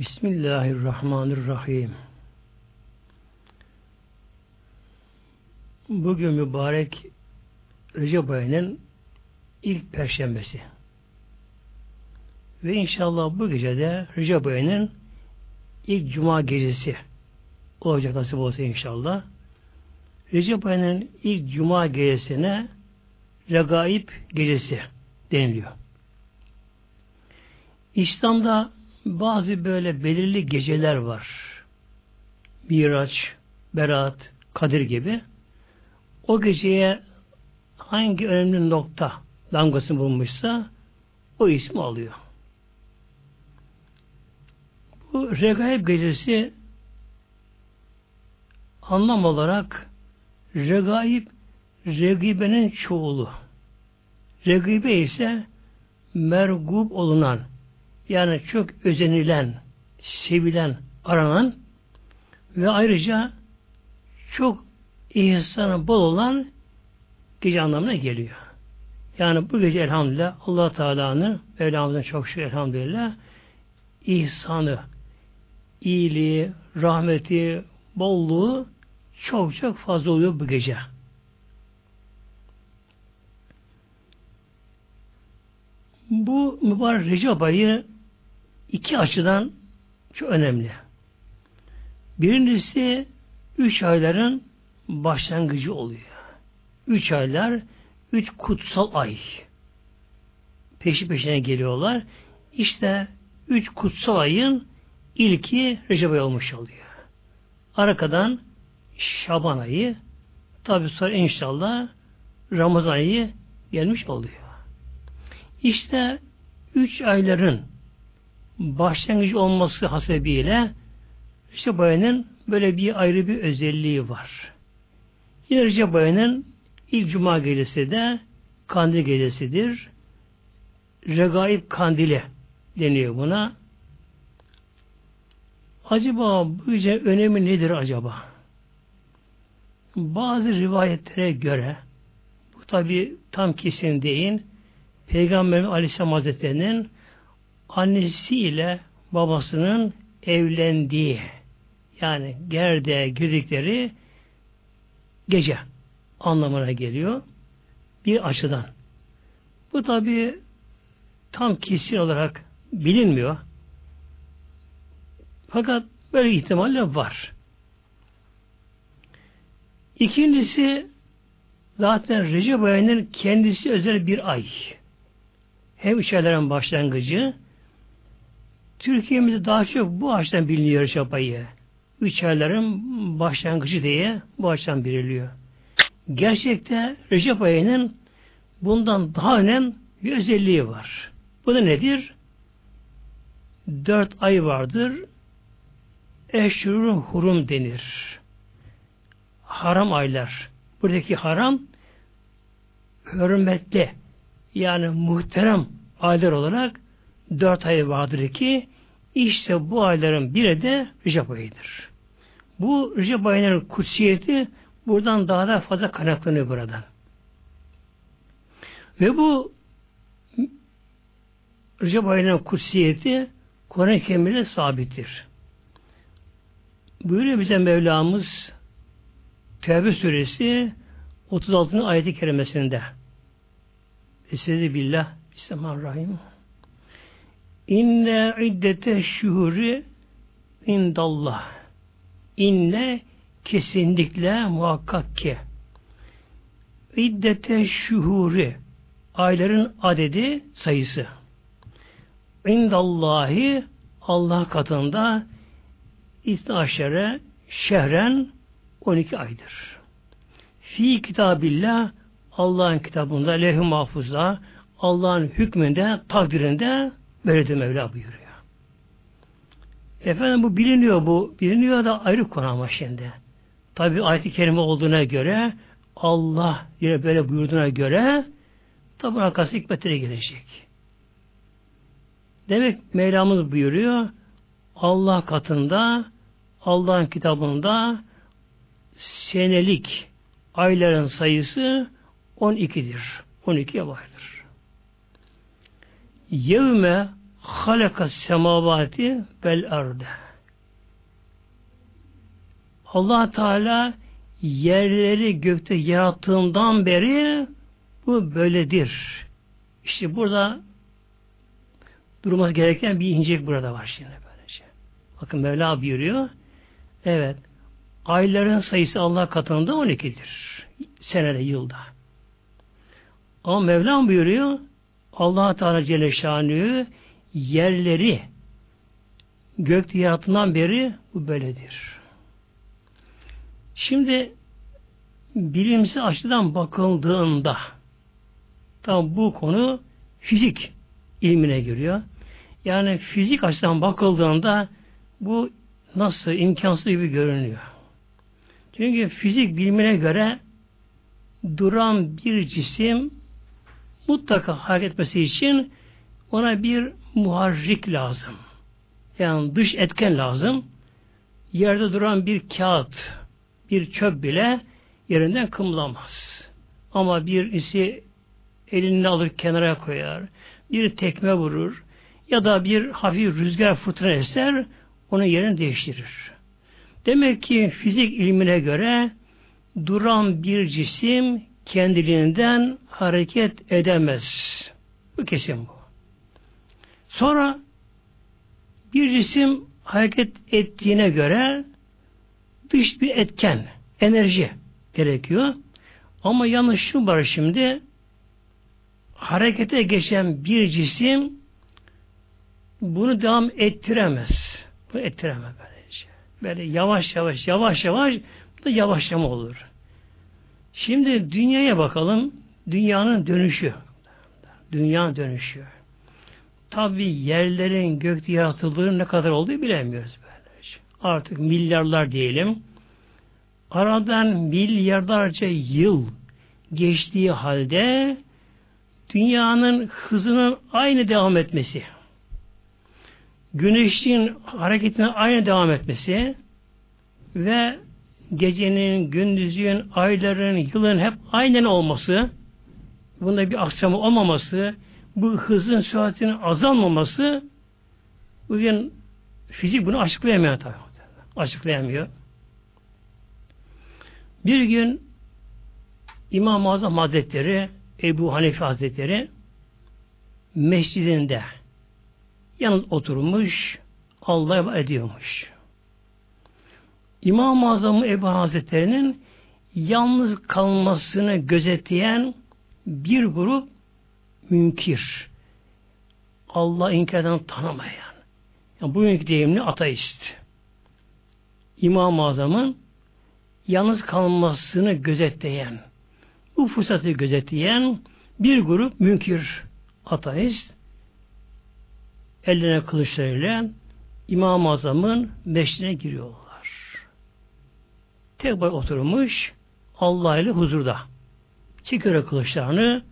Bismillahirrahmanirrahim. Bugün mübarek Recep ayının ilk perşembesi. Ve inşallah bu gece de Recep ayının ilk cuma gecesi olacak nasip olsa inşallah. Recep ayının ilk cuma gecesine Regaib gecesi deniliyor. İslam'da bazı böyle belirli geceler var. Miraç, Berat, Kadir gibi. O geceye hangi önemli nokta damgasını bulmuşsa o ismi alıyor. Bu Regaib gecesi anlam olarak Regaib Regibe'nin çoğulu. Regibe ise mergub olunan yani çok özenilen, sevilen, aranan ve ayrıca çok ihsanı bol olan gece anlamına geliyor. Yani bu gece elhamdülillah allah Teala'nın Mevlamızın çok şükür elhamdülillah ihsanı, iyiliği, rahmeti, bolluğu çok çok fazla oluyor bu gece. Bu mübarek Recep ayı iki açıdan çok önemli. Birincisi üç ayların başlangıcı oluyor. Üç aylar, üç kutsal ay. Peşi peşine geliyorlar. İşte üç kutsal ayın ilki Recep ayı olmuş oluyor. Arkadan Şaban ayı, tabi sonra inşallah Ramazan ayı gelmiş oluyor. İşte üç ayların başlangıcı olması hasebiyle Recep ayının böyle bir ayrı bir özelliği var. Yine Recep ayının ilk cuma gecesi de kandil gecesidir. Regaib kandili deniyor buna. Acaba bu gece önemi nedir acaba? Bazı rivayetlere göre bu tabi tam kesin değil. Peygamberimiz Aleyhisselam Hazretleri'nin annesiyle babasının evlendiği yani gerde girdikleri gece anlamına geliyor. Bir açıdan. Bu tabi tam kesin olarak bilinmiyor. Fakat böyle ihtimalle var. İkincisi zaten Recep ayının kendisi özel bir ay. Hem ayların başlangıcı Türkiye'mizde daha çok bu açıdan biliniyor Recep ayı. Üç ayların başlangıcı diye bu açıdan biliniyor. Gerçekte Recep ayının bundan daha önemli bir özelliği var. Bu da nedir? Dört ay vardır. Eşhurun hurum denir. Haram aylar. Buradaki haram hürmetli yani muhterem aylar olarak dört ay vardır ki işte bu ayların biri de Recep ayıdır. Bu Recep ayının kutsiyeti buradan daha da fazla kaynaklanıyor buradan. Ve bu Recep ayının kutsiyeti Kur'an-ı Kerim'de sabittir. Buyuruyor bize Mevlamız Tevbe suresi 36. ayeti kerimesinde Estaizu billah Bismillahirrahmanirrahim İnne iddete şuhuri indallah. İnne kesinlikle muhakkak ki. İddete şuhuri ayların adedi sayısı. İndallahi Allah katında aşere şehren 12 aydır. Fi kitabillah Allah'ın kitabında, lehü mahfuzda, Allah'ın hükmünde, takdirinde böyle Mevla buyuruyor. Efendim bu biliniyor bu. Biliniyor da ayrı konu ama şimdi. Tabi ayet-i kerime olduğuna göre Allah yine böyle buyurduğuna göre tabi arkası hikmetine gelecek. Demek Mevlamız buyuruyor Allah katında Allah'ın kitabında senelik ayların sayısı 12'dir. 12'ye vardır. Yevme halaka semavati vel arde. Allah Teala yerleri gökte yarattığından beri bu böyledir. İşte burada durması gereken bir incek burada var şimdi böylece. Bakın Mevla buyuruyor. Evet. Ayların sayısı Allah katında 12'dir. Senede, yılda. Ama Mevlam buyuruyor allah Teala Celle Şanlı yerleri gökte yaratılan beri bu böyledir. Şimdi bilimsel açıdan bakıldığında tam bu konu fizik ilmine giriyor. Yani fizik açıdan bakıldığında bu nasıl imkansız gibi görünüyor. Çünkü fizik bilimine göre duran bir cisim mutlaka hareket etmesi için ona bir muharrik lazım. Yani dış etken lazım. Yerde duran bir kağıt, bir çöp bile yerinden kımlamaz. Ama bir isi elini alır kenara koyar, bir tekme vurur ya da bir hafif rüzgar fırtına eser, onun yerini değiştirir. Demek ki fizik ilmine göre duran bir cisim kendiliğinden hareket edemez. Bu kesin bu. Sonra bir cisim hareket ettiğine göre dış bir etken, enerji gerekiyor. Ama yanlış şu var şimdi harekete geçen bir cisim bunu devam ettiremez. Bunu ettiremez böylece. Böyle yavaş yavaş yavaş yavaş da yavaşlama olur. Şimdi dünyaya bakalım. Dünyanın dönüşü. Dünya dönüşü. Tabi yerlerin gökte yaratıldığı ne kadar olduğu bilemiyoruz böylece. Artık milyarlar diyelim. Aradan milyarlarca yıl geçtiği halde dünyanın hızının aynı devam etmesi, güneşin hareketine aynı devam etmesi ve gecenin, gündüzün, ayların, yılın hep aynen olması, bunda bir aksamı olmaması, bu hızın süratinin azalmaması bugün fizik bunu açıklayamıyor tabi. Açıklayamıyor. Bir gün İmam-ı Azam Hazretleri Ebu Hanife Hazretleri mescidinde yalnız oturmuş Allah'a ediyormuş. İmam-ı Azam Ebu Hazretleri'nin yalnız kalmasını gözetleyen bir grup münkir. Allah inkardan tanımayan. Yani bugünkü deyimli ateist. İmam-ı Azam'ın yalnız kalmasını gözetleyen, bu fırsatı gözetleyen bir grup münkir ateist ellerine kılıçlarıyla İmam-ı Azam'ın meşrine giriyorlar. Tek bay oturmuş Allah ile huzurda. Çekiyor kılıçlarını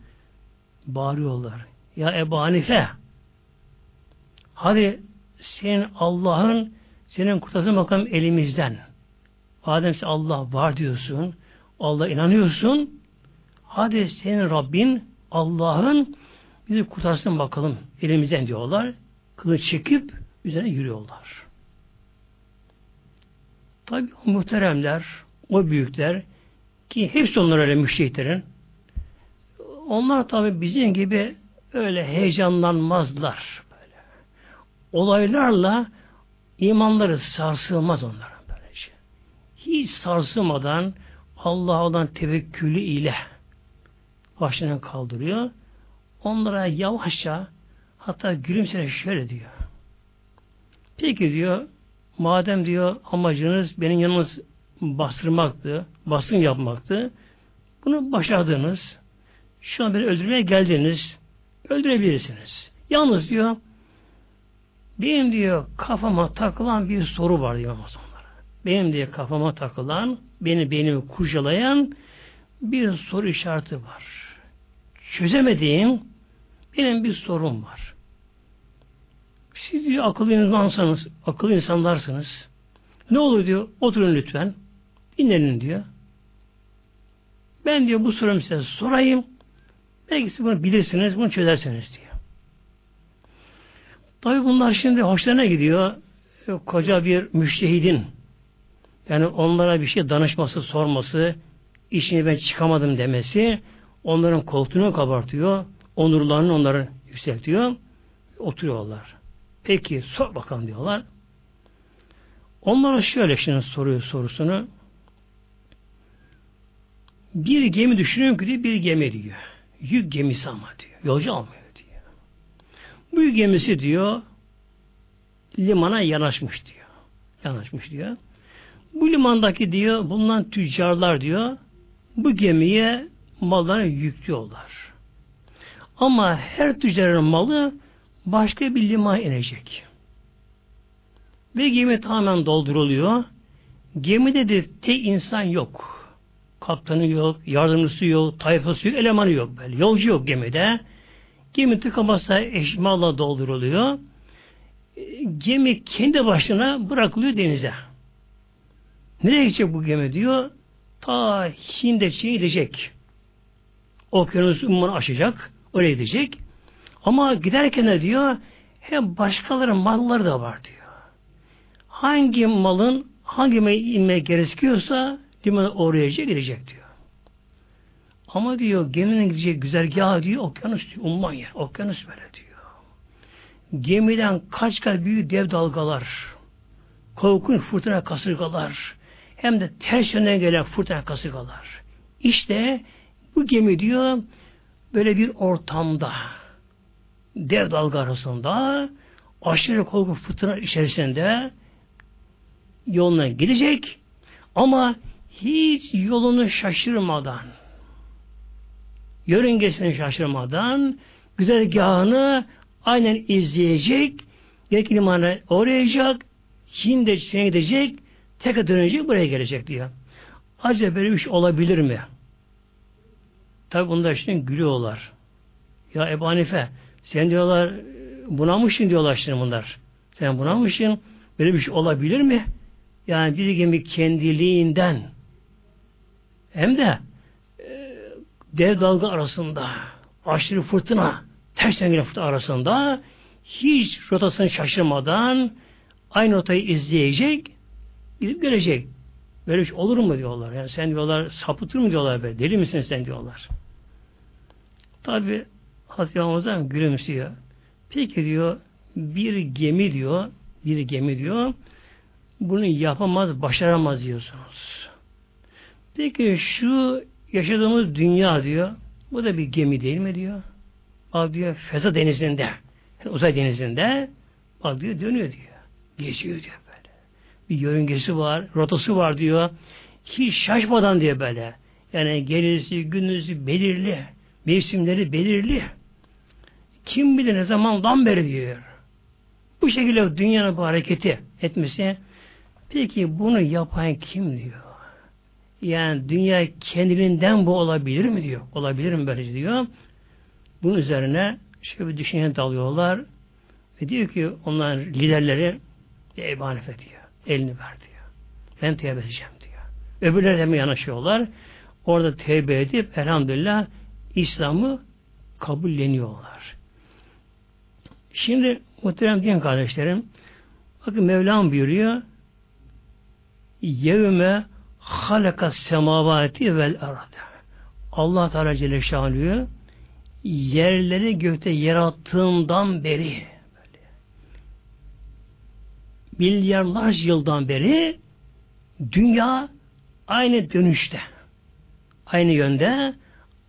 bağırıyorlar. Ya Ebu Hanife hadi senin Allah'ın senin kurtarsın bakalım elimizden. Madem sen Allah var diyorsun, Allah inanıyorsun, hadi senin Rabbin Allah'ın bizi kurtarsın bakalım elimizden diyorlar. Kılıç çekip üzerine yürüyorlar. Tabi o muhteremler, o büyükler ki hepsi onlar öyle müşriklerin onlar tabi bizim gibi öyle heyecanlanmazlar. Böyle. Olaylarla imanları sarsılmaz onlara böylece. Hiç sarsılmadan Allah'a olan tevekkülü ile başını kaldırıyor. Onlara yavaşça hatta gülümseyerek şöyle diyor. Peki diyor madem diyor amacınız benim yanınız bastırmaktı, basın yapmaktı. Bunu başardınız. Şu an beni öldürmeye geldiniz. Öldürebilirsiniz. Yalnız diyor benim diyor kafama takılan bir soru var diyor onlara. Benim diye kafama takılan, beni beynimi kurcalayan bir soru işareti var. Çözemediğim benim bir sorun var. Siz diyor akıllı insansınız, akıllı insanlarsınız. Ne olur diyor, oturun lütfen. Dinlenin diyor. Ben diyor bu sorumu size sorayım. Belki siz bunu bilirsiniz, bunu çözersiniz diyor. Tabi bunlar şimdi hoşlarına gidiyor. Koca bir müştehidin yani onlara bir şey danışması, sorması, işini ben çıkamadım demesi, onların koltuğunu kabartıyor, onurlarını onları yükseltiyor, oturuyorlar. Peki sor bakalım diyorlar. Onlara şöyle şimdi soruyor sorusunu. Bir gemi düşünüyorum ki bir gemi diyor. Yük gemisi ama diyor. Yolcu almıyor diyor. Bu yük gemisi diyor limana yanaşmış diyor. Yanaşmış diyor. Bu limandaki diyor bulunan tüccarlar diyor bu gemiye mallarını yüklüyorlar. Ama her tüccarın malı başka bir limana inecek. Ve gemi tamamen dolduruluyor. Gemide de tek insan yok. Kaptanı yok, yardımcısı yok, tayfası yok, elemanı yok böyle. Yolcu yok gemide. Gemi tıkamasa eşmalla dolduruluyor. Gemi kendi başına bırakılıyor denize. Nereye gidecek bu gemi diyor? Ta Hindeç'e gidecek. Okyanus ummanı aşacak. Oraya gidecek. Ama giderken de diyor hem başkalarının malları da var diyor. Hangi malın hangi inmeye gerekiyorsa limana oraya gidecek diyor. Ama diyor geminin gidecek güzergahı diyor okyanus diyor. Umman yer. Okyanus böyle diyor. Gemiden kaç kat büyük dev dalgalar, korkunç fırtına kasırgalar, hem de ters yönden gelen fırtına kasırgalar. İşte bu gemi diyor böyle bir ortamda dev dalga arasında aşırı korku fırtına içerisinde yoluna gidecek ama hiç yolunu şaşırmadan yörüngesini şaşırmadan güzergahını aynen izleyecek gerek limana uğrayacak Çin'de Çin'e gidecek tekrar dönecek buraya gelecek diyor. Acaba böyle bir şey olabilir mi? Tabi bunlar şimdi gülüyorlar. Ya Ebu Hanife sen diyorlar bunamışsın diyorlar şimdi bunlar. Sen bunamışsın böyle bir şey olabilir mi? Yani bir gemi kendiliğinden hem de e, dev dalga arasında aşırı fırtına tersten gelen fırtına arasında hiç rotasını şaşırmadan aynı rotayı izleyecek gidip gelecek. Böyle bir şey olur mu diyorlar. Yani sen diyorlar sapıtır mı diyorlar be. Deli misin sen diyorlar. Tabi Hazreti Ramazan gülümsüyor. Peki diyor bir gemi diyor bir gemi diyor bunu yapamaz, başaramaz diyorsunuz. Peki şu yaşadığımız dünya diyor bu da bir gemi değil mi diyor. Bak diyor Feza denizinde uzay denizinde bak diyor dönüyor diyor. Geçiyor diyor bir yörüngesi var, rotası var diyor. Hiç şaşmadan diyor böyle. Yani gelirsi, gündüzü belirli, mevsimleri belirli. Kim bilir ne zamandan beri diyor. Bu şekilde dünyanın bu hareketi etmesi peki bunu yapan kim diyor. Yani dünya kendiliğinden bu olabilir mi diyor. Olabilir mi böyle diyor. Bunun üzerine şöyle bir düşünce dalıyorlar ve diyor ki onların liderleri Ebu Hanife diyor. Elini ver diyor. Ben tevbe edeceğim diyor. Öbürleri mi yanaşıyorlar? Orada tevbe edip elhamdülillah İslam'ı kabulleniyorlar. Şimdi muhterem din kardeşlerim bakın Mevlam buyuruyor yevme halakas semavati vel arad Allah Teala Celle Şanlığı yerleri gökte yarattığından beri milyarlarca yıldan beri dünya aynı dönüşte, aynı yönde,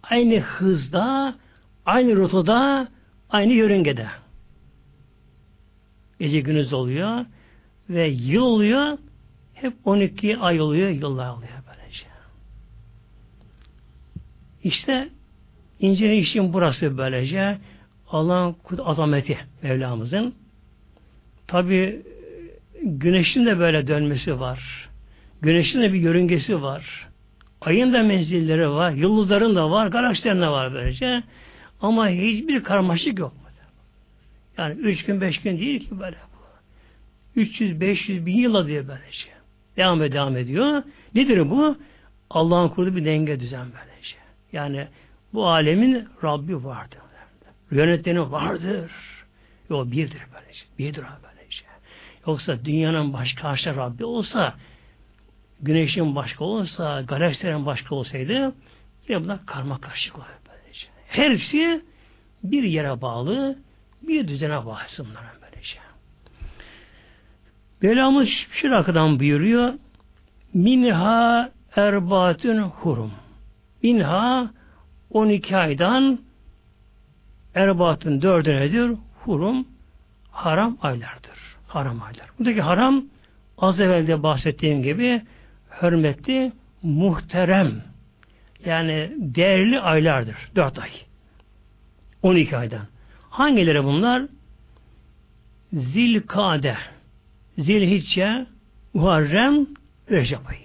aynı hızda, aynı rotada, aynı yörüngede. Gece gündüz oluyor ve yıl oluyor, hep 12 ay oluyor, yıllar oluyor böylece. İşte incele işin burası böylece. Allah'ın azameti Mevlamızın. Tabi güneşin de böyle dönmesi var. Güneşin de bir yörüngesi var. Ayın da menzilleri var. Yıldızların da var. Galaksilerin de var böylece. Ama hiçbir karmaşık yok. Yani üç gün beş gün değil ki böyle bu. 300-500 bin yıla diye böylece. Devam ediyor, devam ediyor. Nedir bu? Allah'ın kurduğu bir denge düzen böylece. Yani bu alemin Rabbi vardır. Yönetmeni vardır. Yok birdir böylece. Birdir böylece. Yoksa dünyanın başka haşa Rabbi olsa güneşin başka olsa, galaksilerin başka olsaydı yine bunlar karma karışık olur böylece. Hepsi bir yere bağlı, bir düzene bağlı bunların böylece. Belamız şurakadan buyuruyor. Minha erbatün hurum. Minha 12 aydan erbatın dördü nedir? Hurum haram aylardır. Haram aylar. Buradaki haram az evvel de bahsettiğim gibi hürmetli, muhterem yani değerli aylardır. Dört ay. 12 aydan. Hangileri bunlar? Zilkade, Zilhicce, Muharrem, Recep ayı.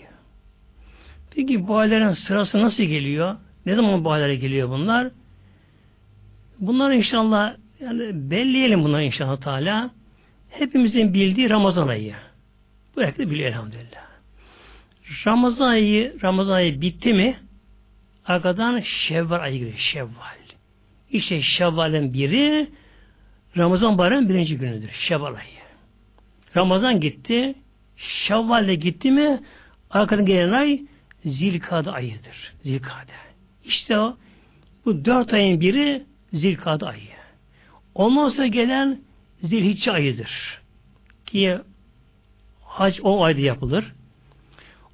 Peki bu ayların sırası nasıl geliyor? Ne zaman bu aylara geliyor bunlar? Bunlar inşallah yani belleyelim bunları inşallah Teala. Hepimizin bildiği Ramazan ayı. Bu herkes biliyor elhamdülillah. Ramazan ayı, Ramazan ayı bitti mi arkadan Şevval ayı giriyor. Şevval. İşte Şevval'in biri Ramazan bayramının birinci günüdür. Şevval ayı. Ramazan gitti. Şevval'de gitti mi arkadan gelen ay Zilkade ayıdır. Zilkade. İşte o bu dört ayın biri Zilkade ayı. Ondan sonra gelen Zilhicce ayıdır. Ki hac o ayda yapılır.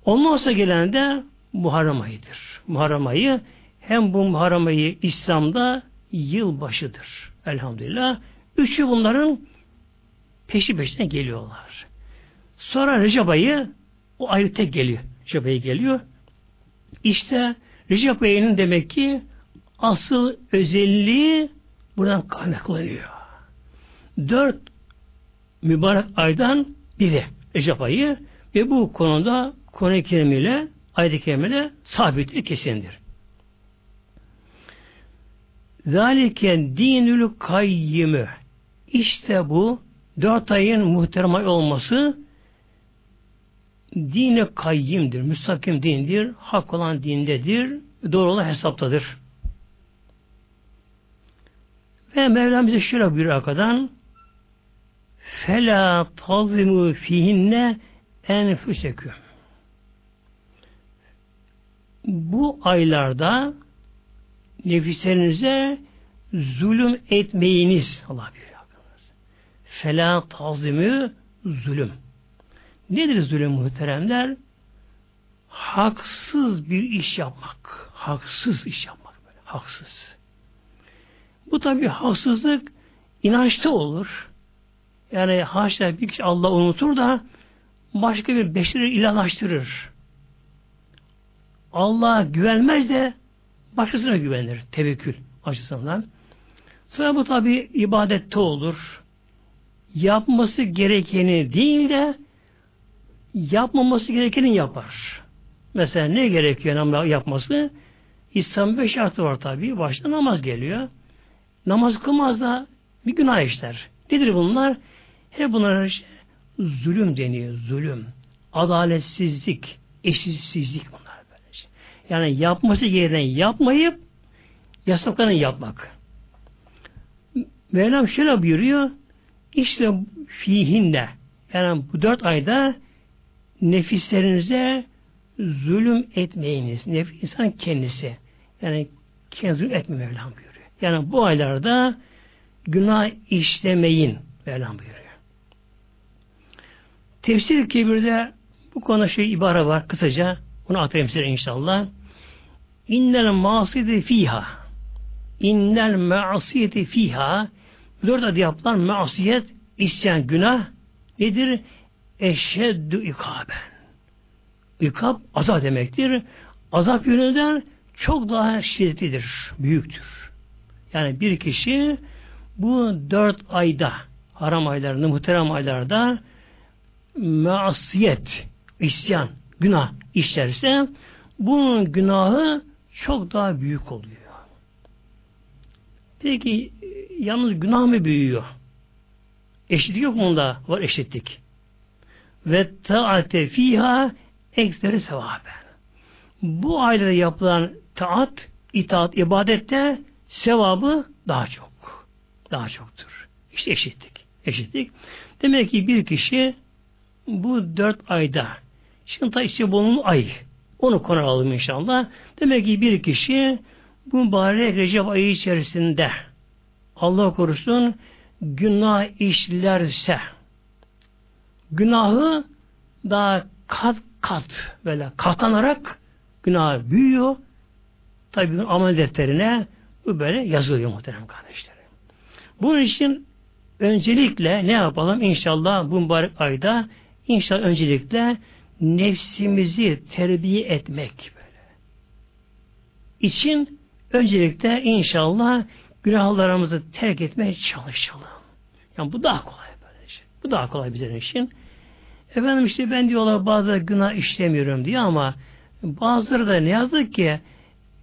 Ondan sonra gelen de Muharrem ayıdır. Muharrem ayı hem bu Muharrem ayı İslam'da yılbaşıdır. Elhamdülillah. Üçü bunların peşi peşine geliyorlar. Sonra Recep ayı o ayrı tek geliyor. Recep ayı geliyor. İşte Recep ayının demek ki asıl özelliği buradan kaynaklanıyor. Dört mübarek aydan biri Recep ayı ve bu konuda Kur'an-ı Kerim ile ayet-i kerimede sabittir, kesindir. Zalike dinül kayyimü işte bu dört ayın muhterem ay olması dine kayyimdir, müstakim dindir, hak olan dindedir, doğru olan hesaptadır. Ve Mevlam bize şöyle buyuruyor arkadan Fela tazimu fihinne enfüseküm bu aylarda nefislerinize zulüm etmeyiniz Allah buyuruyor. Fela tazimü zulüm. Nedir zulüm muhteremler? Haksız bir iş yapmak. Haksız iş yapmak böyle. Haksız. Bu tabi haksızlık inançta olur. Yani haşa bir kişi Allah unutur da başka bir beşeri ilahlaştırır. Allah'a güvenmez de başkasına güvenir. Tevekkül açısından. Sonra bu tabi ibadette olur. Yapması gerekeni değil de yapmaması gerekeni yapar. Mesela ne gerekiyor namaz yapması? İslam beş şartı var tabi. Başta namaz geliyor. Namaz kılmaz da bir günah işler. Nedir bunlar? Hep bunlar işte, zulüm deniyor. Zulüm. Adaletsizlik, eşitsizlik bunlar. Yani yapması gereken yapmayıp yasaklarını yapmak. Mevlam şöyle buyuruyor. İşte fihinle yani bu dört ayda nefislerinize zulüm etmeyiniz. Nef insan kendisi. Yani kendi zulüm etme Mevlam buyuruyor. Yani bu aylarda günah işlemeyin Mevlam buyuruyor. Tefsir kebirde bu konuda şey ibare var kısaca. Onu atayım size inşallah. İnnel masidi fiha. İnnel ma'asiyeti fiha. Dört adı yapılan masiyet, isyan, günah nedir? Eşeddü ikaben. İkab azap demektir. Azap yönünden çok daha şiddetlidir, büyüktür. Yani bir kişi bu dört ayda, haram aylarında, muhterem aylarda masiyet, isyan, günah işlerse bunun günahı çok daha büyük oluyor. Peki yalnız günah mı büyüyor? Eşitlik yok mu onda? Var eşitlik. Ve taate fiha ekseri sevaben. Bu ailede yapılan taat, itaat, ibadette sevabı daha çok. Daha çoktur. İşte eşitlik. Eşitlik. Demek ki bir kişi bu dört ayda şimdi ta işte bunun ay onu konu alalım inşallah. Demek ki bir kişi bu mübarek Recep ayı içerisinde Allah korusun günah işlerse günahı daha kat kat böyle katlanarak günah büyüyor. Tabi amel defterine bu böyle yazılıyor muhterem kardeşlerim. Bunun için öncelikle ne yapalım? İnşallah bu mübarek ayda inşallah öncelikle nefsimizi terbiye etmek böyle. için öncelikle inşallah günahlarımızı terk etmeye çalışalım. Yani bu daha kolay böyle şey. Bu daha kolay bizim için. Efendim işte ben diyorlar bazı günah işlemiyorum diyor ama bazıları da ne yazık ki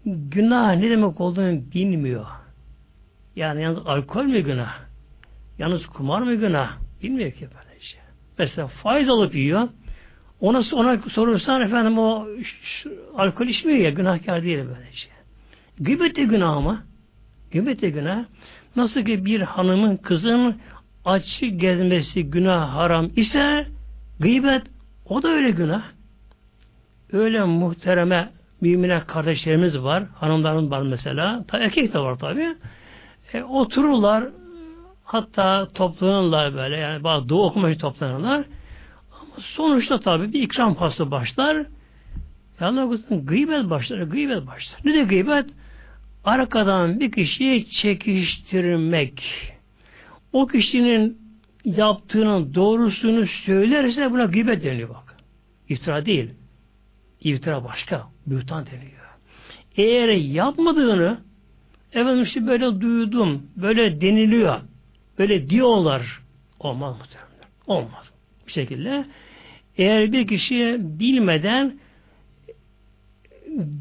günah ne demek olduğunu bilmiyor. Yani yalnız alkol mü günah? Yalnız kumar mı günah? Bilmiyor ki böyle şey. Mesela faiz alıp yiyor. Ona, ona sorursan efendim o alkol içmiyor ya günahkar değil böyle şey. Gıybet de günah ama. Gıybet de günah. Nasıl ki bir hanımın kızın açık gezmesi günah haram ise gıybet o da öyle günah. Öyle muhtereme mümine kardeşlerimiz var. Hanımların var mesela. Ta, erkek de var tabi. E, otururlar hatta toplanırlar böyle yani bazı okumak için toplanırlar. Ama sonuçta tabi bir ikram faslı başlar. Korusun gıybet başlar. Gıybet başlar. Ne de gıybet? Arkadan bir kişiyi çekiştirmek. O kişinin yaptığının doğrusunu söylerse buna gıybet deniyor bak. İftira değil. İftira başka. Bühtan deniyor. Eğer yapmadığını efendim işte böyle duydum, böyle deniliyor, böyle diyorlar. Olmaz muhtemelen. Olmaz. Bir şekilde eğer bir kişi bilmeden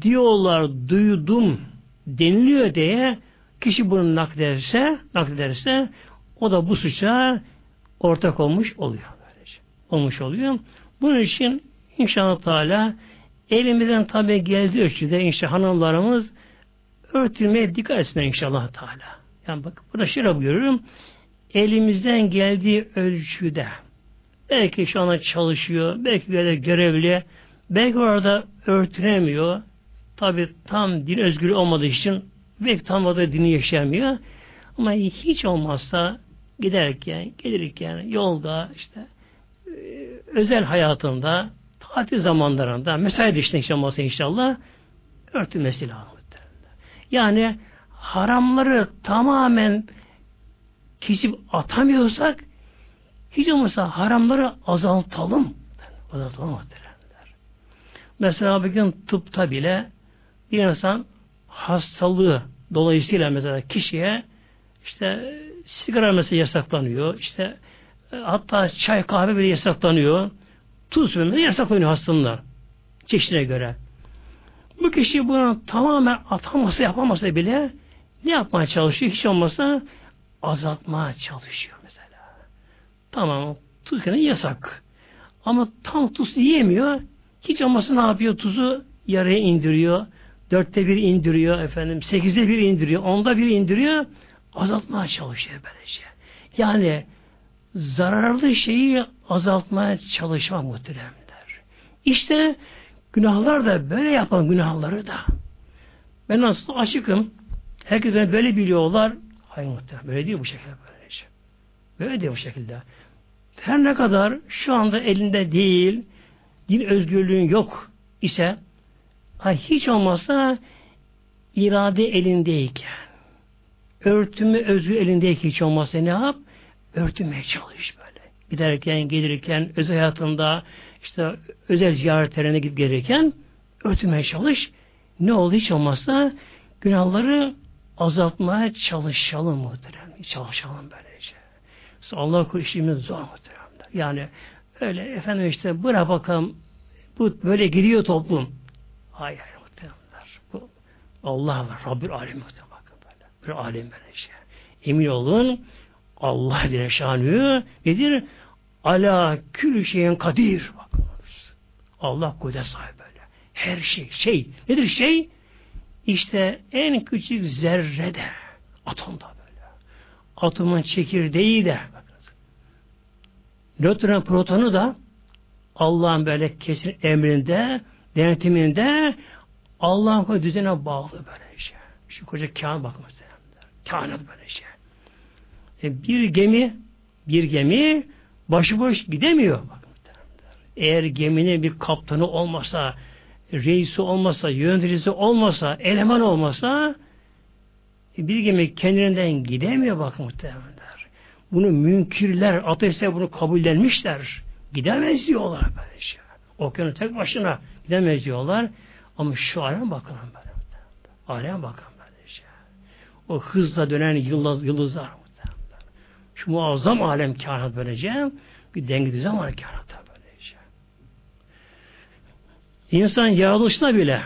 diyorlar, duydum, deniliyor diye kişi bunu naklederse, naklederse o da bu suça ortak olmuş oluyor. Böylece. Olmuş oluyor. Bunun için inşallah Teala elimizden tabi geldiği ölçüde inşallah hanımlarımız örtülmeye dikkat etsinler inşallah Teala. Yani bak burada şöyle buyuruyorum. Elimizden geldiği ölçüde belki şu anda çalışıyor, belki yerde görevli, belki orada örtünemiyor. Tabi tam din özgürlüğü olmadığı için belki tam orada dini yaşayamıyor. Ama hiç olmazsa giderken, gelirken, yolda işte e, özel hayatında tatil zamanlarında mesai dışında hiç olmazsa inşallah örtülmesi lazım. Yani haramları tamamen kesip atamıyorsak hiç olmazsa haramları azaltalım. Azaltalım muhteremler. Mesela bugün tıpta bile bir insan hastalığı dolayısıyla mesela kişiye işte sigara mesela yasaklanıyor. İşte e, hatta çay kahve bile yasaklanıyor. Tuz mesela yasaklanıyor hastalar. Çeşidine göre. Bu kişi bunu tamamen atamasa yapamasa bile ne yapmaya çalışıyor? Hiç olmazsa azaltmaya çalışıyor mesela. Tamam tuz yasak. Ama tam tuz yiyemiyor. Hiç olmazsa ne yapıyor? Tuzu yarıya indiriyor. Dörtte bir indiriyor efendim. Sekizde bir indiriyor. Onda bir indiriyor. Azaltmaya çalışıyor böylece. Yani zararlı şeyi azaltmaya çalışmak muhteremler. İşte günahlar da böyle yapan günahları da. Ben nasıl açıkım. Herkes beni böyle biliyorlar. Hayır muhterem. Böyle değil bu şekilde böylece. Böyle değil bu şekilde. Her ne kadar şu anda elinde değil, din özgürlüğün yok ise hiç olmazsa irade elindeyken örtümü özü elindeyken hiç olmazsa ne yap? Örtünmeye çalış böyle. Giderken, gelirken, özel hayatında işte özel ziyaretlerine gidip gelirken örtünmeye çalış. Ne oldu hiç olmazsa günahları azaltmaya çalışalım muhterem. Çalışalım böylece. Allah kul işimiz zor muhterem. Yani öyle efendim işte bırak bakalım bu böyle gidiyor toplum. Hayır muhteremler. Bu Allah var. Rabbül Alem muhterem. Bakın böyle. Bir alem böyle şey. Emin olun Allah diye şanıyor. Nedir? Ala külü şeyin kadir. Bakınız. Allah kudret sahibi böyle. Her şey. Şey. Nedir şey? İşte en küçük zerrede atomda böyle. atomun çekirdeği de nötron protonu da Allah'ın böyle kesin emrinde, denetiminde Allah'ın düzene bağlı böyle şey. Şu koca kağıt bakın Kainat böyle şey. E bir gemi bir gemi başıboş gidemiyor. Bakın. Eğer geminin bir kaptanı olmasa, reisi olmasa, yöneticisi olmasa, eleman olmasa e, bir gemi kendinden gidemiyor bakın muhtemelenler. Bunu münkirler, ateistler bunu kabullenmişler. Gidemez diyorlar böyle şey. Okyanus tek başına gidemez diyorlar. Ama şu alem bakalım böyle. Alem bakalım böyle şey. O hızla dönen yıldız, yıldızlar. Şu muazzam alem kainat böylece bir denge düzen var kainatta böylece. İnsan yaratılışına bile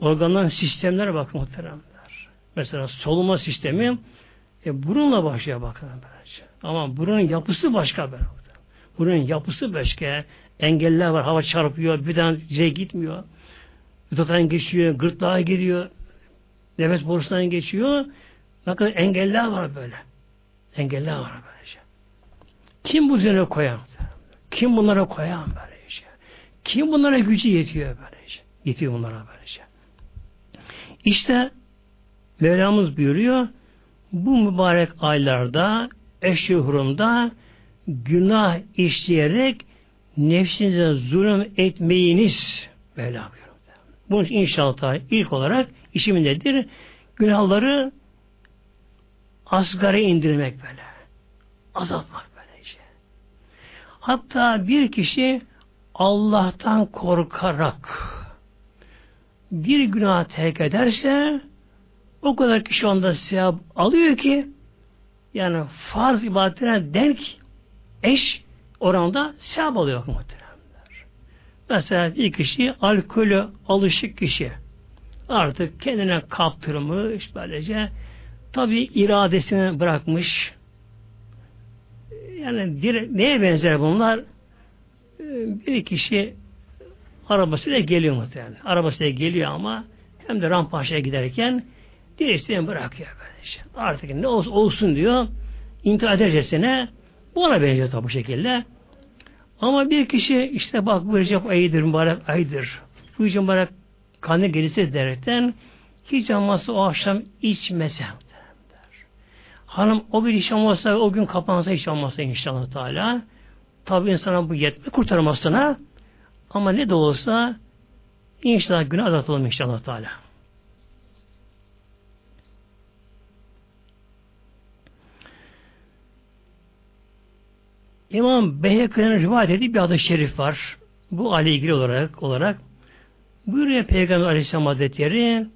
organların sistemlere bakın muhteremler. Mesela soluma sistemi e, burunla başlıyor bakın böylece. Ama burunun yapısı başka böyle. Burunun yapısı başka. Engeller var. Hava çarpıyor. Birden C gitmiyor. Dudaktan geçiyor. Gırtlağa giriyor. Nefes borusundan geçiyor. Bakın engeller var böyle. Engeller var böylece. Kim bu üzerine koyan? Kim bunlara koyan böylece? Kim bunlara gücü yetiyor böylece? Yetiyor bunlara böylece. İşte Mevlamız buyuruyor bu mübarek aylarda eşyuhurumda günah işleyerek nefsinize zulüm etmeyiniz Mevla buyuruyor. Bunun için inşallah ilk olarak işimin nedir? Günahları asgari indirmek böyle. Azaltmak böyle işte. Hatta bir kişi Allah'tan korkarak bir günah terk ederse o kadar kişi onda sevap alıyor ki yani farz ibadetine denk eş oranda sevap alıyor muhteremler. Mesela bir kişi alkolü alışık kişi artık kendine kaptırmış böylece tabi iradesini bırakmış yani neye benzer bunlar bir kişi arabasıyla geliyor muhtemelen. Arabasıyla geliyor ama hem de Rampaşa'ya giderken Direksiyonu bırakıyor böylece. Artık ne olsun, olsun diyor. İntihar edercesine bu ona benziyor tabi bu şekilde. Ama bir kişi işte bak bu Recep ayıdır, mübarek ayıdır. Bu Recep mübarek kanı gelirse derekten hiç olmazsa o akşam içmese der. Hanım o bir iş olmazsa o gün kapansa hiç olmazsa inşallah Teala tabi insana bu yetme kurtarmasına ama ne de olsa inşallah günah azaltalım inşallah Teala. İmam Beyhekâ'nın rivayet ettiği bir adı şerif var. Bu Ali ilgili olarak olarak buyuruyor Peygamber Aleyhisselam Hazretleri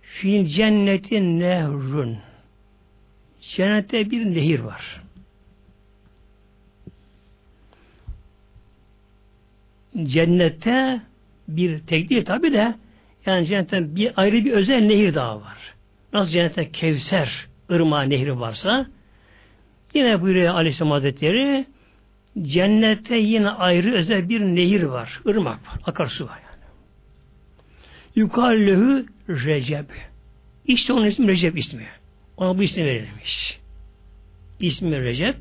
fil cenneti nehrun cennette bir nehir var. Cennette bir tek değil tabi de yani cennette bir ayrı bir özel nehir daha var. Nasıl cennette Kevser ırmağı nehri varsa yine buyuruyor Aleyhisselam Hazretleri Cennette yine ayrı özel bir nehir var. ırmak var. Akarsu var yani. Yukallehu Recep. İşte onun ismi Recep ismi. Ona bu isim verilmiş. İsmi Recep.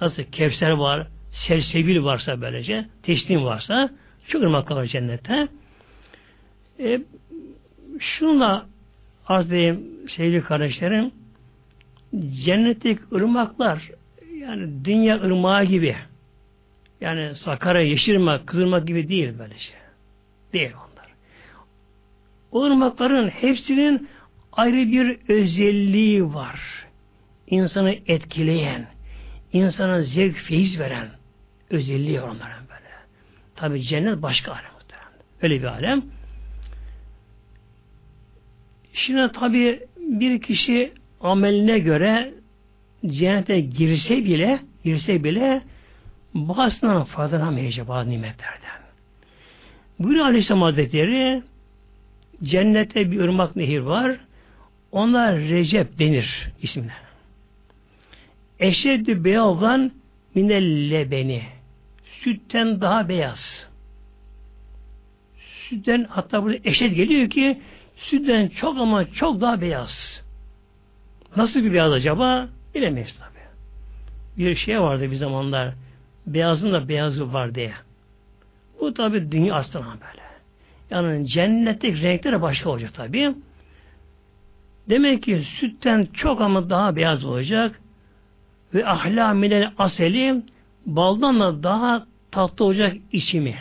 Nasıl Kevser var, Selsebil varsa böylece, teslim varsa çok ırmak var cennette. E, şunla arz edeyim sevgili kardeşlerim cennetteki ırmaklar yani dünya ırmağı gibi yani Sakarya, Yeşilırmak, Kızılmak gibi değil böyle şey. Değil onlar. O ırmakların hepsinin ayrı bir özelliği var. İnsanı etkileyen, insana zevk, feyiz veren özelliği var onların böyle. Tabi cennet başka alem. Öyle bir alem. Şimdi tabi bir kişi ameline göre cennete girse bile girse bile bazısından faydalanamayacak bazı nimetlerden. Buyuruyor Aleyhisselam Hazretleri cennette bir ırmak nehir var. Ona Recep denir ismine. Eşeddü beyazdan minel beni, Sütten daha beyaz. Sütten hatta burada eşet geliyor ki sütten çok ama çok daha beyaz. Nasıl bir beyaz acaba? Bilemeyiz tabi. Bir şey vardı bir zamanlar. Beyazın da beyazı var diye. Bu tabi dünya aslında böyle. Yani cennetteki renkleri başka olacak tabi. Demek ki sütten çok ama daha beyaz olacak. Ve ahla minel aseli baldan da daha tatlı olacak içimi.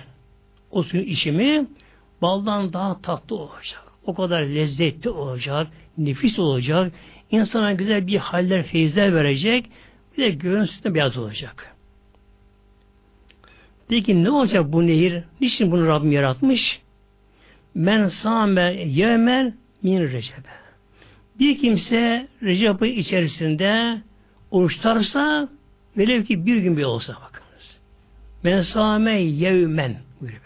O suyun içimi baldan daha tatlı olacak. O kadar lezzetli olacak, nefis olacak, insana güzel bir haller, feyizler verecek, bir de görüntüsü de beyaz olacak. Peki ne olacak bu nehir? Niçin bunu Rabbim yaratmış? Men sâme yemen min recebe. Bir kimse Recep içerisinde oruç tutarsa velev ki bir gün bir olsa bakınız. Men sâme yevmen buyuruyor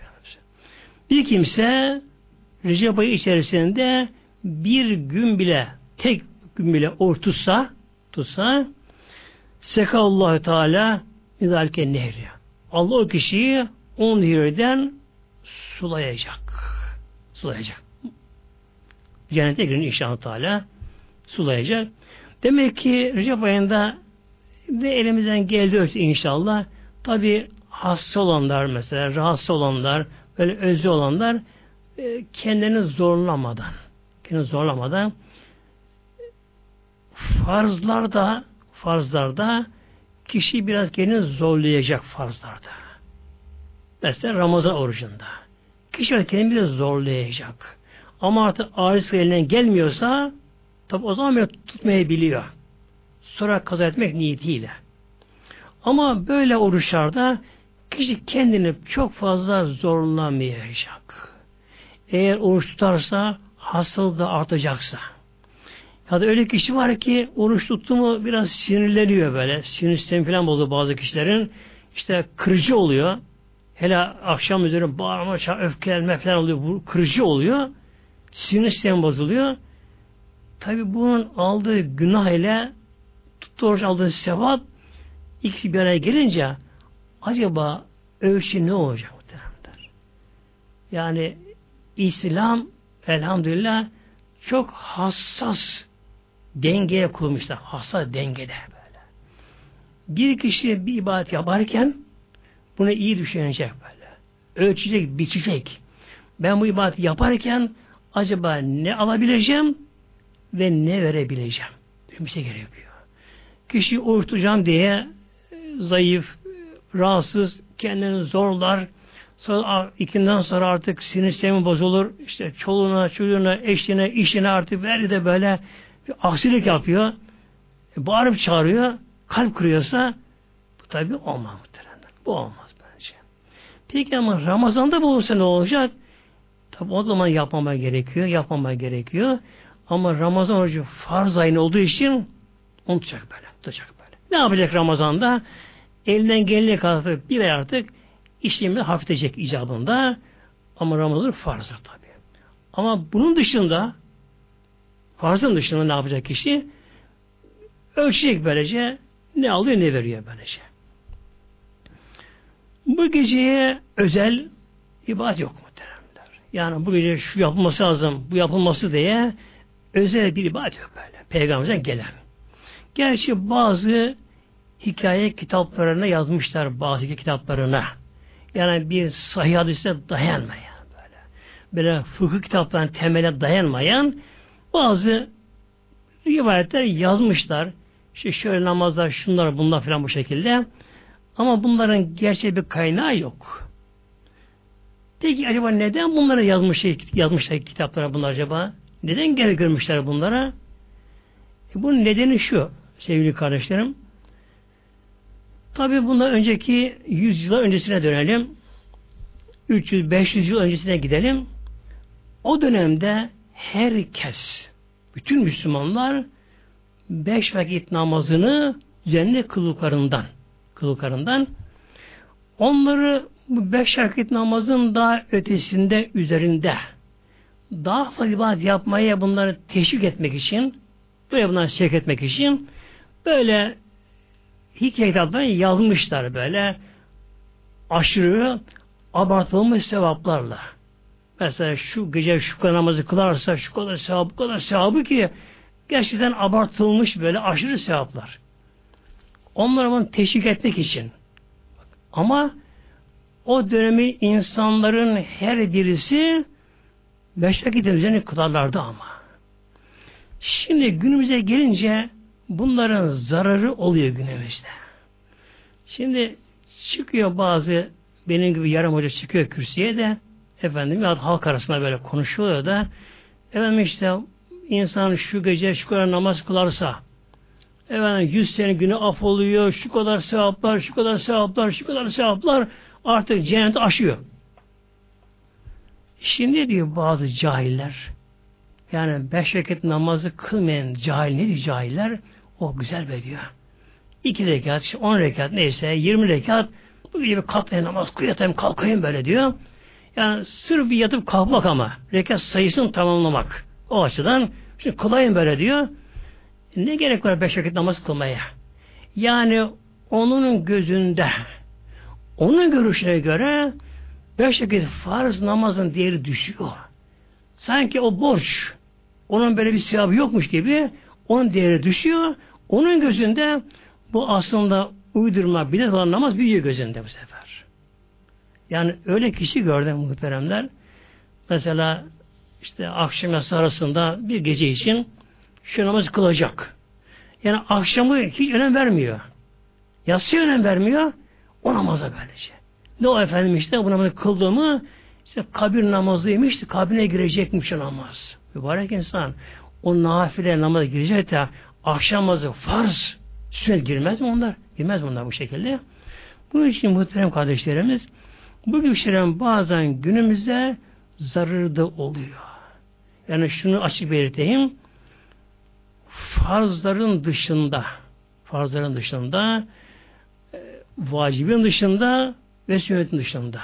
Bir kimse Recep ayı içerisinde bir gün bile tek gün bile oruç tutsa tutsa sekallahu teala midalke nehri. Allah o kişiyi on nehirden sulayacak. Sulayacak. Cennete girin inşallah Teala sulayacak. Demek ki Recep ayında ve elimizden geldi ölçü inşallah tabi hasta olanlar mesela rahatsız olanlar böyle özlü olanlar e, kendini zorlamadan kendini zorlamadan farzlarda farzlarda kişi biraz kendini zorlayacak farzlarda. Mesela Ramazan orucunda. Kişi kendini biraz zorlayacak. Ama artık ağrısı elinden gelmiyorsa tabi o zaman tutmayabiliyor. Sonra kaza etmek niyetiyle. Ama böyle oruçlarda kişi kendini çok fazla zorlamayacak. Eğer oruç tutarsa hastalığı da artacaksa. Ya da öyle kişi var ki oruç tuttu mu biraz sinirleniyor böyle. Sinir sistemi falan bozuluyor bazı kişilerin. İşte kırıcı oluyor. Hele akşam üzeri bağırma, öfkelenme falan oluyor. Bu kırıcı oluyor. Sinir sistemi bozuluyor. Tabi bunun aldığı günah ile tuttu oruç aldığı sevap ikisi bir araya gelince acaba ölçü ne olacak? Yani İslam elhamdülillah çok hassas dengeye kurmuşlar. Hassas dengede böyle. Bir kişi bir ibadet yaparken bunu iyi düşünecek böyle. Ölçecek, biçecek. Ben bu ibadeti yaparken acaba ne alabileceğim ve ne verebileceğim? Düşünmesi gerekiyor. Kişi oruç tutacağım diye zayıf, rahatsız, kendini zorlar. Sonra ikinden sonra artık sinir sistemi bozulur. İşte çoluğuna, çocuğuna, eşine, işine artık veri de böyle bir aksilik yapıyor. E, bağırıp çağırıyor. Kalp kırıyorsa bu tabi olmaz muhtemelen. Bu olmaz bence. Peki ama Ramazan'da bu olsa ne olacak? Tabi o zaman yapmama gerekiyor. Yapmama gerekiyor. Ama Ramazan orucu farz ayın olduğu için unutacak böyle. Tutacak böyle. Ne yapacak Ramazan'da? Elinden gelene kadar bir ay artık işlemi hafifletecek icabında. Ama Ramazan farzdır tabi. Ama bunun dışında Farzın dışında ne yapacak kişi? Ölçecek böylece ne alıyor ne veriyor böylece. Bu geceye özel ibadet yok muhteremler. Yani bu gece şu yapılması lazım, bu yapılması diye özel bir ibadet yok böyle. Peygamberden gelen. Gerçi bazı hikaye kitaplarına yazmışlar bazı kitaplarına. Yani bir sahih hadise dayanmayan böyle. Böyle fıkıh kitaplarının temele dayanmayan bazı rivayetler yazmışlar. İşte şöyle namazlar, şunlar, bunlar falan bu şekilde. Ama bunların gerçek bir kaynağı yok. Peki acaba neden bunları yazmış, yazmışlar kitaplara bunlar acaba? Neden geri görmüşler bunlara? E bunun nedeni şu sevgili kardeşlerim. Tabi bundan önceki 100 yıl öncesine dönelim. 300-500 yıl öncesine gidelim. O dönemde herkes, bütün Müslümanlar beş vakit namazını üzerine kıldıklarından, kıldıklarından onları bu beş vakit namazın daha ötesinde, üzerinde daha fazla ibadet yapmaya bunları teşvik etmek için, böyle bunları sevk etmek için böyle hikaye kitaplarını yazmışlar böyle aşırı abartılmış sevaplarla. Mesela şu gece şu kadar namazı kılarsa şu kadar sevap, bu kadar sevabı ki gerçekten abartılmış böyle aşırı sevaplar. Onları bunu teşvik etmek için. Ama o dönemi insanların her birisi beş vakitin üzerine kılarlardı ama. Şimdi günümüze gelince bunların zararı oluyor günümüzde. Şimdi çıkıyor bazı benim gibi yarım hoca çıkıyor kürsüye de efendim ya halk arasında böyle konuşuyor da efendim işte insan şu gece şu kadar namaz kılarsa efendim yüz sene günü af oluyor, şu kadar sevaplar, şu kadar sevaplar, şu kadar sevaplar artık cenneti aşıyor. Şimdi diyor bazı cahiller yani beş vakit namazı kılmayan cahil ne diyor cahiller? O güzel be diyor. İki rekat, on rekat neyse, yirmi rekat bu gibi kalkayım namaz kıyatayım kalkayım böyle diyor. Yani sırf bir yatıp kalkmak ama rekat sayısını tamamlamak. O açıdan şimdi kılayım böyle diyor. Ne gerek var beş vakit namaz kılmaya? Yani onun gözünde onun görüşüne göre beş vakit farz namazın değeri düşüyor. Sanki o borç onun böyle bir sevabı yokmuş gibi onun değeri düşüyor. Onun gözünde bu aslında uydurma, bilet olan namaz büyüyor gözünde bu sefer. Yani öyle kişi gördüm muhteremler. Mesela işte akşam yatsı arasında bir gece için şu namazı kılacak. Yani akşamı hiç önem vermiyor. Yatsıya önem vermiyor. O namaza böylece. Ne o efendim işte bu namazı kıldığımı işte kabir namazıymış, kabine girecekmiş o namaz. Mübarek insan o nafile namaza girecek de akşam namazı farz sünnet girmez mi onlar? Girmez mi onlar bu şekilde? Bunun için muhterem kardeşlerimiz bu gibi şeylerin bazen günümüzde zararı da oluyor. Yani şunu açık belirteyim. Farzların dışında farzların dışında e, vacibin dışında ve sünnetin dışında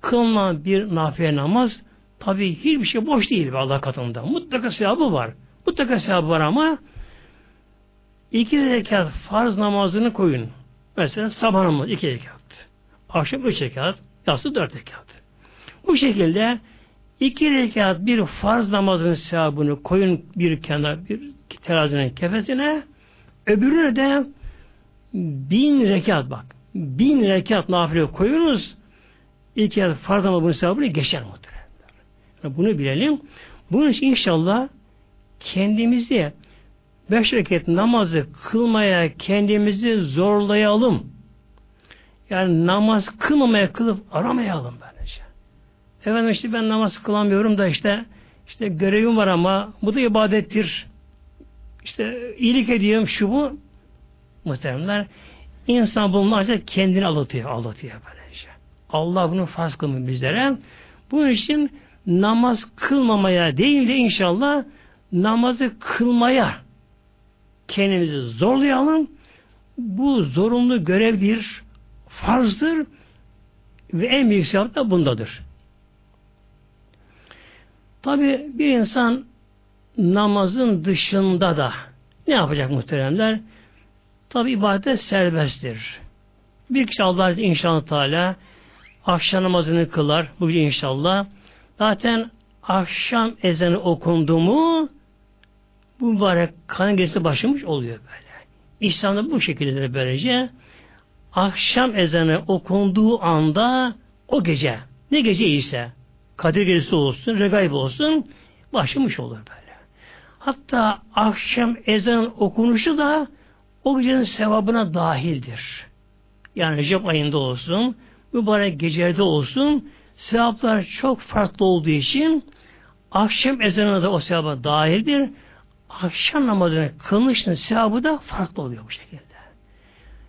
kılınan bir nafile namaz tabi hiçbir şey boş değil Allah katında. Mutlaka sevabı var. Mutlaka sevabı var ama iki rekat farz namazını koyun. Mesela sabah namazı iki rekat. Akşam üç rekat. Yatsı dört rekat. Bu şekilde iki rekat bir farz namazının sevabını koyun bir kenar bir terazinin kefesine öbürüne de bin rekat bak. Bin rekat nafile koyunuz İlk rekat farz namazının sevabını geçer muhtemelen. Bunu bilelim. Bunun için inşallah kendimizi beş rekat namazı kılmaya kendimizi zorlayalım. Yani namaz kılmamaya kılıp aramayalım bence. Efendim işte ben namaz kılamıyorum da işte işte görevim var ama bu da ibadettir. İşte iyilik ediyorum şu bu muhteremler insan bunu ancak kendini aldatıyor, aldatıyor böylece. Allah bunu farz kılmıyor bizlere. Bunun için namaz kılmamaya değil de inşallah namazı kılmaya kendimizi zorlayalım. Bu zorunlu görevdir, farzdır ve en büyük sevap da bundadır. Tabi bir insan namazın dışında da ne yapacak muhteremler? Tabi ibadet serbesttir. Bir kişi Allah inşallah Teala akşam namazını kılar. Bu inşallah. Zaten akşam ezanı okundu mu bu mübarek kan gerisi başlamış oluyor böyle. İslam'da bu şekilde böylece akşam ezanı okunduğu anda o gece ne gece ise Kadir gecesi olsun, regaib olsun başlamış olur böyle. Hatta akşam ezan okunuşu da o gecenin sevabına dahildir. Yani Recep ayında olsun, mübarek gecelerde olsun, sevaplar çok farklı olduğu için akşam ezanı da o sevaba dahildir. Akşam namazını kılmışın sevabı da farklı oluyor bu şekilde.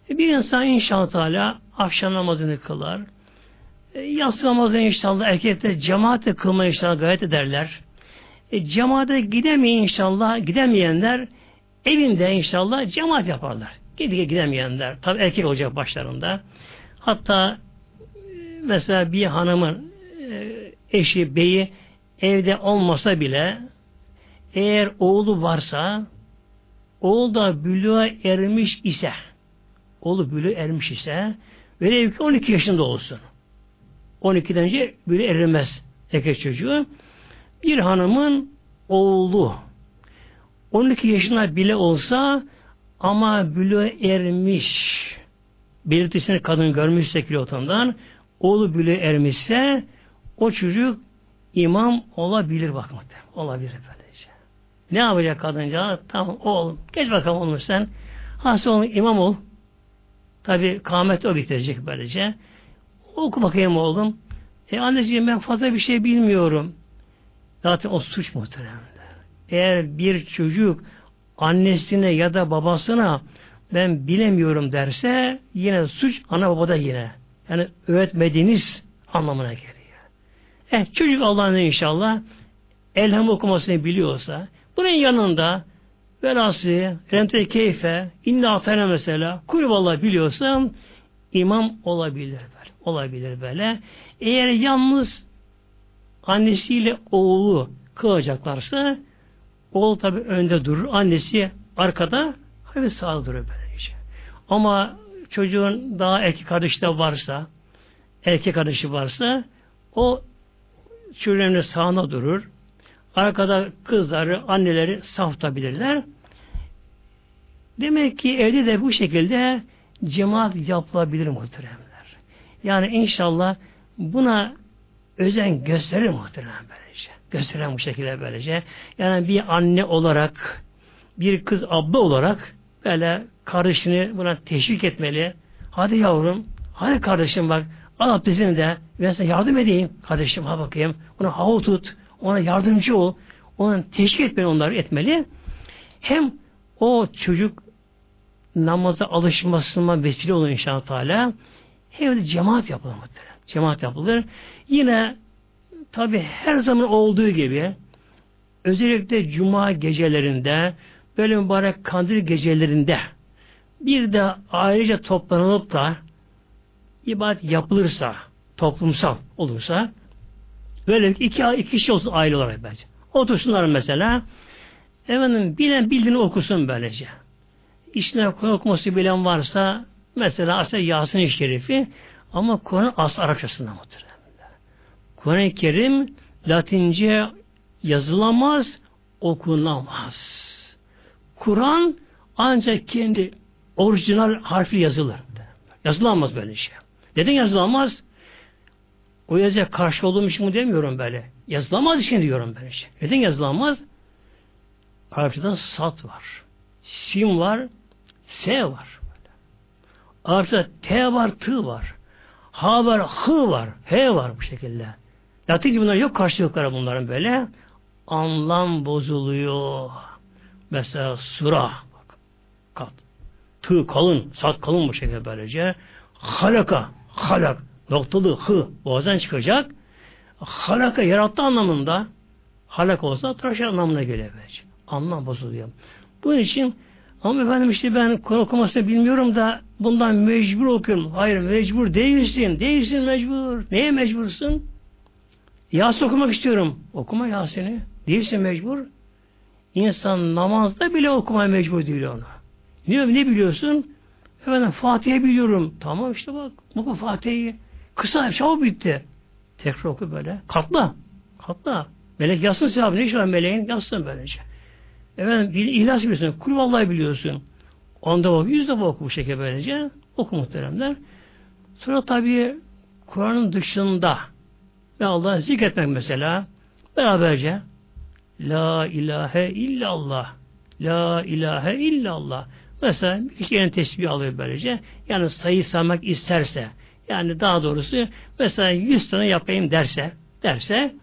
E bir insan inşallah Teala akşam namazını kılar. E, yatsı namazını inşallah erkekler cemaatle kılmaya inşallah gayret ederler. E, cemaate gidemeyen inşallah gidemeyenler evinde inşallah cemaat yaparlar. Gidike gidemeyenler. Tabi erkek olacak başlarında. Hatta mesela bir hanımın e, eşi, beyi evde olmasa bile eğer oğlu varsa oğul da bülüğa ermiş ise oğlu bülüğa ermiş ise velev ki 12 yaşında olsun. 12'den önce bülüğa erilmez erkek çocuğu. Bir hanımın oğlu 12 yaşında bile olsa ama bülo ermiş belirtisini kadın görmüşse kilotondan oğlu bülo ermişse o çocuk imam olabilir bak olabilir böylece. Ne yapacak kadınca? Tamam oğlum geç bakalım oğlum sen. Hasta olun imam ol. Tabi kâmet o bitirecek böylece. Oku bakayım oğlum. E anneciğim ben fazla bir şey bilmiyorum. Zaten o suç muhteremler. Eğer bir çocuk annesine ya da babasına ben bilemiyorum derse yine suç ana babada yine. Yani öğretmediğiniz anlamına geliyor. Eh çocuk Allah'ın inşallah elham okumasını biliyorsa bunun yanında velası, rente keyfe, inna atene mesela kulüballah biliyorsam imam olabilir böyle. Olabilir böyle. Eğer yalnız annesiyle oğlu kılacaklarsa oğul tabi önde durur. Annesi arkada hafif sağda durur böylece. Ama çocuğun daha erkek kardeşi de varsa erkek kardeşi varsa o çocuğun sağına durur. Arkada kızları, anneleri saf tutabilirler. Demek ki evde de bu şekilde cemaat yapılabilir muhteremler. Yani inşallah buna özen gösterir muhterem böylece. Gösteren bu şekilde böylece. Yani bir anne olarak, bir kız abla olarak böyle kardeşini buna teşvik etmeli. Hadi yavrum, hadi kardeşim bak, al abdestini de, ben sana yardım edeyim. Kardeşim ha bakayım, ona hava tut, ona yardımcı ol. Ona teşvik etmeli, onları etmeli. Hem o çocuk namaza alışmasına vesile olur inşallah Teala. Hem de cemaat yapılır. Cemaat yapılır. Yine tabi her zaman olduğu gibi özellikle cuma gecelerinde böyle mübarek kandil gecelerinde bir de ayrıca toplanılıp da ibadet yapılırsa toplumsal olursa böyle iki, iki kişi olsun aile olarak bence. Otursunlar mesela efendim bilen bildiğini okusun böylece. İşte Kur'an okuması bilen varsa mesela aslında Yasin-i Şerifi ama Kur'an aslı Arapçasında mıdır? Kur'an-ı Kerim Latince yazılamaz, okunamaz. Kur'an ancak kendi orijinal harfi yazılır. Yazılamaz böyle şey. Neden yazılamaz? O yazıya karşı olduğum için mi demiyorum böyle. Yazılamaz için diyorum böyle şey. Neden yazılamaz? Arapçada sat var. Sim var. S var. Arapçada T var, T var. H var, H var, H var bu şekilde. Latince bunlar yok karşılıkları bunların böyle. Anlam bozuluyor. Mesela sura. Bak, kat. Tı kalın, sat kalın bu şekilde böylece. Halaka, halak, noktalı hı boğazdan çıkacak. Halaka yarattı anlamında halak olsa tıraş anlamına geliyor. Anlam bozuluyor. Bunun için ama efendim işte ben Kur'an okumasını bilmiyorum da bundan mecbur okuyorum. Hayır mecbur değilsin. Değilsin mecbur. Neye mecbursun? Yasin okumak istiyorum. Okuma Yasin'i. Değilsin mecbur. İnsan namazda bile okumaya mecbur değil onu. Niye ne biliyorsun? Efendim Fatiha biliyorum. Tamam işte bak. Oku Fatiha'yı. Kısa çabuk bitti. Tekrar oku böyle. Katla. Katla. Melek yazsın sevabı. Ne iş var meleğin? Yazsın böylece. Efendim ihlas biliyorsun. Kul vallahi biliyorsun. Onda bak. Yüzde oku bu şekilde böylece. Oku muhteremler. Sonra tabii Kur'an'ın dışında ve Allah'ı zikretmek mesela beraberce La ilahe illallah La ilahe illallah Mesela bir kişi yerin tesbih alıyor böylece. Yani sayı saymak isterse yani daha doğrusu mesela 100 tane yapayım derse derse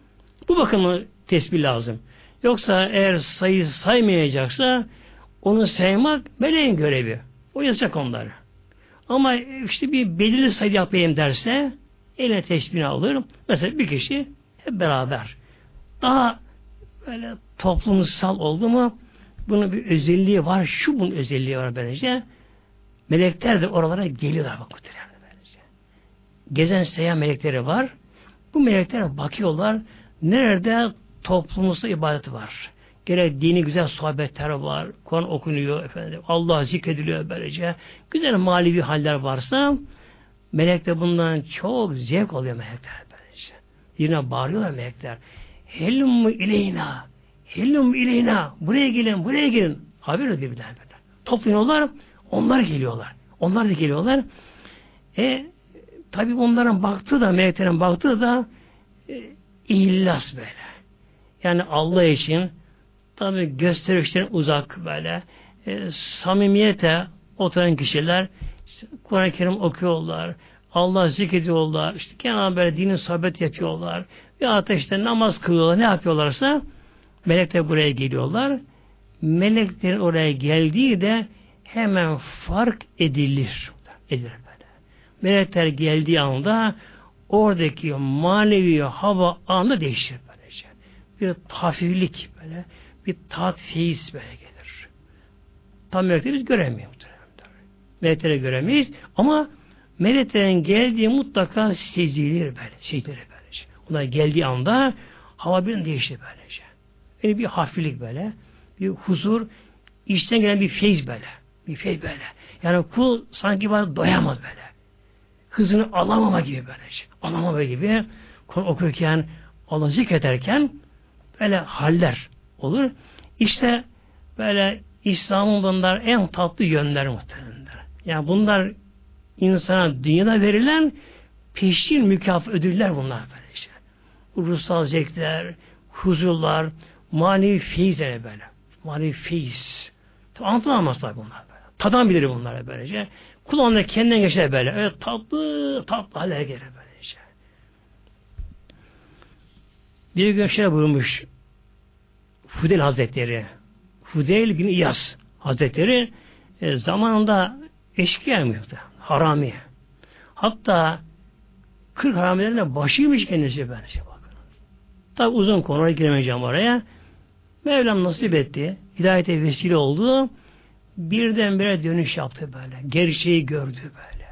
bu bakımı tesbih lazım. Yoksa eğer sayı saymayacaksa onu saymak meleğin görevi. O yazacak onları. Ama işte bir belirli sayı yapayım derse eline tesbihini alır. Mesela bir kişi hep beraber. Daha böyle toplumsal oldu mu bunun bir özelliği var. Şu bunun özelliği var böylece. Melekler de oralara geliyorlar bak böylece. Gezen seyahat melekleri var. Bu melekler bakıyorlar. Nerede toplumsal ibadet var. Gerek dini güzel sohbetler var. Kur'an okunuyor efendim. Allah zikrediliyor böylece. Güzel manevi haller varsa melek de bundan çok zevk alıyor melekler böylece. Yine bağırıyorlar melekler. Hellum ileyna. Hellum ileyna. Buraya gelin, buraya gelin. Haber ediyor birbirlerine toplanıyorlar. Onlar geliyorlar. Onlar da geliyorlar. E tabi onların baktığı da meleklerin baktığı da e, ihlas böyle. Yani Allah için tabi gösterişlerin uzak böyle e, samimiyete oturan kişiler işte, Kur'an-ı Kerim okuyorlar. Allah zikrediyorlar. İşte genel böyle dinin sohbet yapıyorlar. Ya işte namaz kılıyorlar. Ne yapıyorlarsa melekler buraya geliyorlar. Meleklerin oraya geldiği de hemen fark edilir. Edilir. Melekler geldiği anda oradaki manevi hava anında değişir böylece. Bir hafiflik böyle, bir tat feyiz böyle gelir. Tam melekleri biz göremiyoruz. Melekleri göremeyiz ama meleklerin geldiği mutlaka sezilir böyle, sezilir böylece. Onlar geldiği anda hava bir değişti böylece. Yani bir hafiflik böyle, bir huzur, içten gelen bir feyiz böyle. Bir feyiz böyle. Yani kul sanki bana doyamaz böyle. Hızını alamama gibi böylece. Alamama gibi okurken, Allah zikrederken böyle haller olur. İşte böyle İslam'ın bunlar en tatlı yönleri muhtemelenler. Yani bunlar insana dünyada verilen peşin mükafat ödüller bunlar böyle işte. Ruhsal zevkler, huzurlar, manevi feyizler böyle. Manevi feyiz. Anlatılamaz tabi bunlar böyle. Tadan bilir bunlar böylece. Kulağında kendinden geçer böyle. Öyle tatlı tatlı haller gelir böylece. Bir gün şey buyurmuş Fudel Hazretleri Fudel bin İyas Hazretleri e, zamanında eşkıyaymıştı. Harami. Hatta 40 haramilerine başıymış kendisi bence bakın. Tabi uzun konuya giremeyeceğim oraya. Mevlam nasip etti. Hidayete vesile oldu. Birdenbire dönüş yaptı böyle. Gerçeği gördü böyle.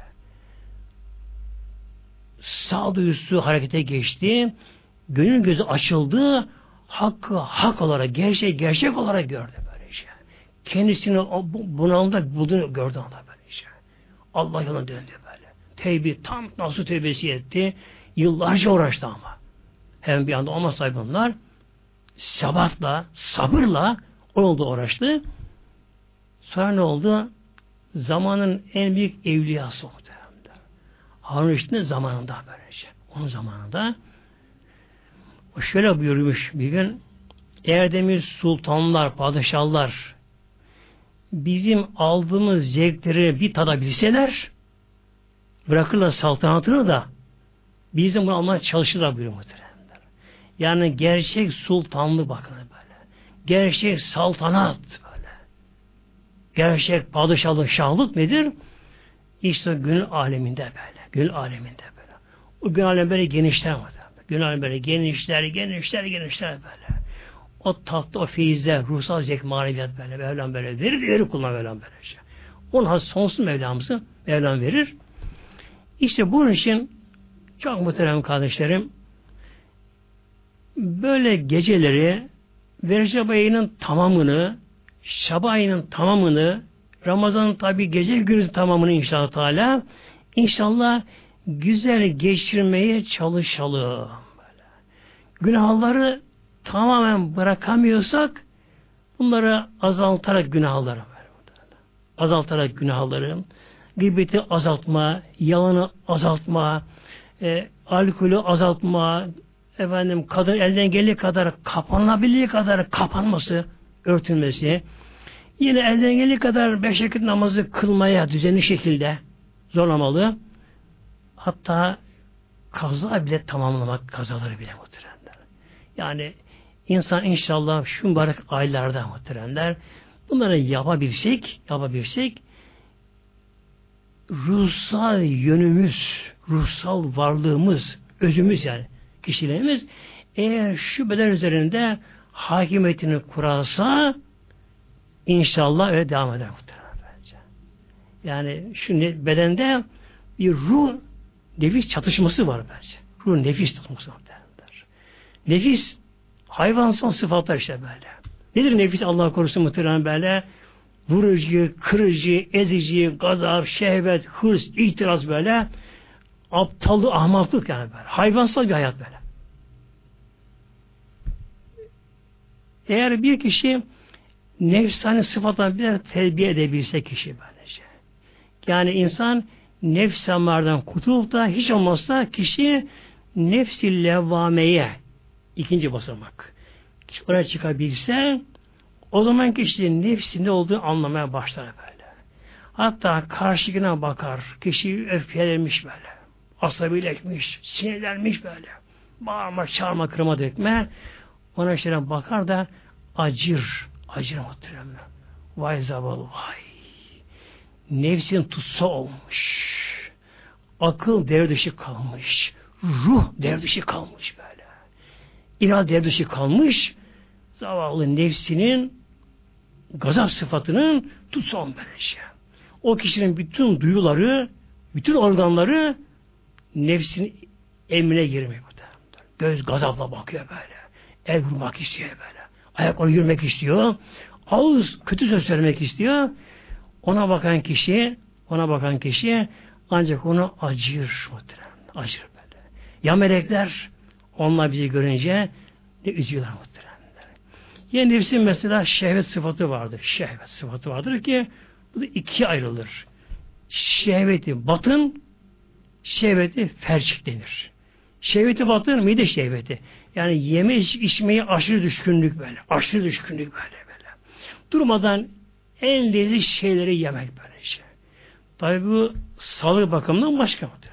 Sağduyusu harekete geçti. Gönül gözü açıldı. Hakkı hak olarak, gerçek gerçek olarak gördü böyle şey. Kendisini bunalımda bulduğunu gördü onda böyle şey. Allah yoluna döndü böyle. Tevbi tam nasıl tevbesi etti. Yıllarca uğraştı ama. Hem bir anda olmasaydı bunlar sabatla, sabırla o yolda uğraştı. Sonra ne oldu? Zamanın en büyük evliyası oldu. Harun Reşit'in zamanında böylece. Onun zamanında o şöyle buyurmuş bir gün Erdemir sultanlar, padişahlar bizim aldığımız zevkleri bir tadabilseler bırakırlar saltanatını da bizim bunu almaya çalışırlar buyuruyor. Yani gerçek sultanlı bakın böyle. Gerçek saltanat. Gerçek padişahlık, şahlık nedir? İşte gönül aleminde böyle. Gönül aleminde böyle. O gönül alem böyle genişler var. Gönül alem böyle genişler, genişler, genişler böyle. O tatlı, o feyizler, ruhsal zevk, maneviyat böyle. Mevlam böyle verir, verir kullan Mevlam böyle. Şey. Onun sonsuz Mevlamızı Mevlam verir. İşte bunun için çok muhterem kardeşlerim böyle geceleri Recep ayının tamamını Şaban ayının tamamını Ramazan'ın tabi gece günü tamamını inşallah Teala inşallah güzel geçirmeye çalışalım. Böyle. Günahları tamamen bırakamıyorsak bunları azaltarak günahları azaltarak günahları gıybeti azaltma, yalanı azaltma, e, alkolü azaltma, efendim kadın elden geldiği kadar kapanabilir kadar kapanması, örtülmesi, yine elden geldiği kadar beş vakit namazı kılmaya düzenli şekilde zorlamalı. Hatta kaza bile tamamlamak kazaları bile muhteremler. Yani insan inşallah şu mübarek aylarda muhteremler bunları yapabilsek, yapabilsek ruhsal yönümüz, ruhsal varlığımız, özümüz yani kişilerimiz eğer şu beden üzerinde hakimiyetini kurarsa inşallah öyle devam eder muhtemelen. Yani şu bedende bir ruh nefis çatışması var bence. Ruh nefis çatışması var. Nefis hayvansal sıfatlar işte böyle. Nedir nefis Allah korusun muhtemelen böyle? Vurucu, kırıcı, ezici, gazap, şehvet, hırs, itiraz böyle aptallık, ahmaklık yani böyle. Hayvansal bir hayat böyle. Eğer bir kişi nefsani sıfatlarını bir terbiye edebilse kişi böylece. Yani insan nefs amardan kurtulup da hiç olmazsa kişi nefsi levvameye ikinci basamak. Oraya çıkabilse o zaman kişinin nefsinde olduğunu anlamaya başlar böyle. Hatta karşıkına bakar. Kişi öfkelenmiş böyle. Asabileşmiş, sinirlenmiş böyle. Bağırma, çağırma, kırma dökme. Ona şöyle bakar da acır. Acır muhtemelen. Vay zavallı vay. Nefsin tutsa olmuş. Akıl devre kalmış. Ruh devre kalmış böyle. İrade devre kalmış. Zavallı nefsinin gazap sıfatının tutsa böylece. O kişinin bütün duyuları, bütün organları nefsin emrine girmiyor. Göz gazapla bakıyor böyle. El vurmak istiyor böyle. Ayakları yürümek istiyor. Ağız kötü söz söylemek istiyor. Ona bakan kişi, ona bakan kişi ancak onu acır muhtemelen. Acır böyle. Ya melekler onlar bizi görünce ne üzüyorlar muhtemelen. Yine nefsin mesela şehvet sıfatı vardır. Şehvet sıfatı vardır ki bu da ikiye ayrılır. Şehveti batın, şehveti ferçik denir. Şehveti batın, mide şehveti. Yani yeme iç, içmeye aşırı düşkünlük böyle. Aşırı düşkünlük böyle böyle. Durmadan en leziz şeyleri yemek böyle şey. Tabi bu sağlık bakımından başka mıdır?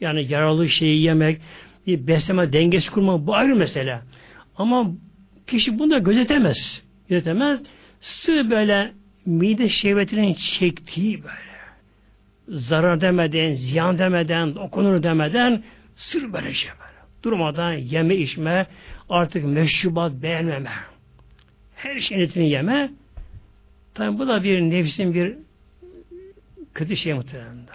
Yani yaralı şeyi yemek, bir besleme dengesi kurmak bu ayrı mesele. Ama kişi bunu da gözetemez. Gözetemez. Sığ böyle mide şehvetinin çektiği böyle zarar demeden, ziyan demeden, dokunur demeden sır böyle şey. Durmadan yeme içme, artık meşrubat beğenmeme. Her şeyin etini yeme. Tabi bu da bir nefsin bir kötü şey muhtemelen.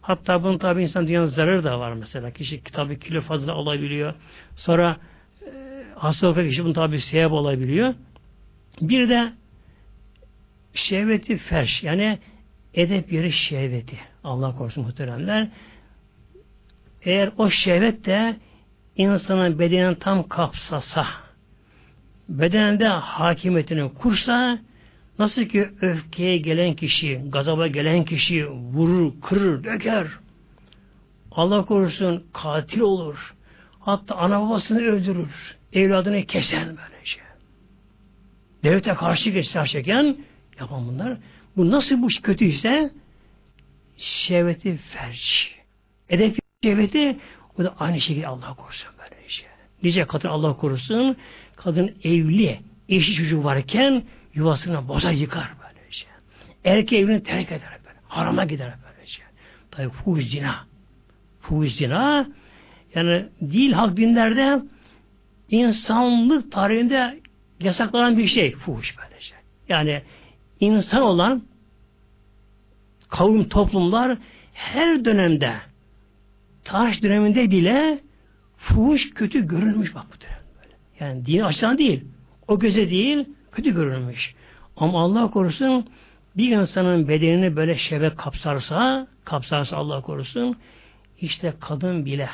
Hatta bunun tabi insan dünyanın zararı da var mesela. Kişi tabi kilo fazla alabiliyor. Sonra e, hastalıkta kişi bunun tabi sebep olabiliyor. Bir de şehveti ferş yani edep yeri şehveti. Allah korusun muhteremler. Eğer o şehvet de insanın bedenini tam kapsasa, bedeninde hakimiyetini kursa, nasıl ki öfkeye gelen kişi, gazaba gelen kişi vurur, kırır, döker. Allah korusun katil olur. Hatta ana babasını öldürür. Evladını kesen böylece. Devlete karşı geçer çeken yapan bunlar. Bu nasıl bu kötüyse şehveti ferç. Edep şehveti o da aynı şekilde Allah korusun böyle şey. Nice kadın Allah korusun kadın evli eşi çocuğu varken yuvasını boza yıkar böyle şey. Erkek evini terk eder böyle. Harama gider böyle şey. Tabi fuhuş zina. Fuhuş zina yani değil halk dinlerde insanlık tarihinde yasaklanan bir şey fuhuş böyle şey. Yani insan olan kavim toplumlar her dönemde taş döneminde bile fuhuş kötü görülmüş bak bu böyle. Yani din açıdan değil. O göze değil kötü görülmüş. Ama Allah korusun bir insanın bedenini böyle şebek kapsarsa kapsarsa Allah korusun işte kadın bile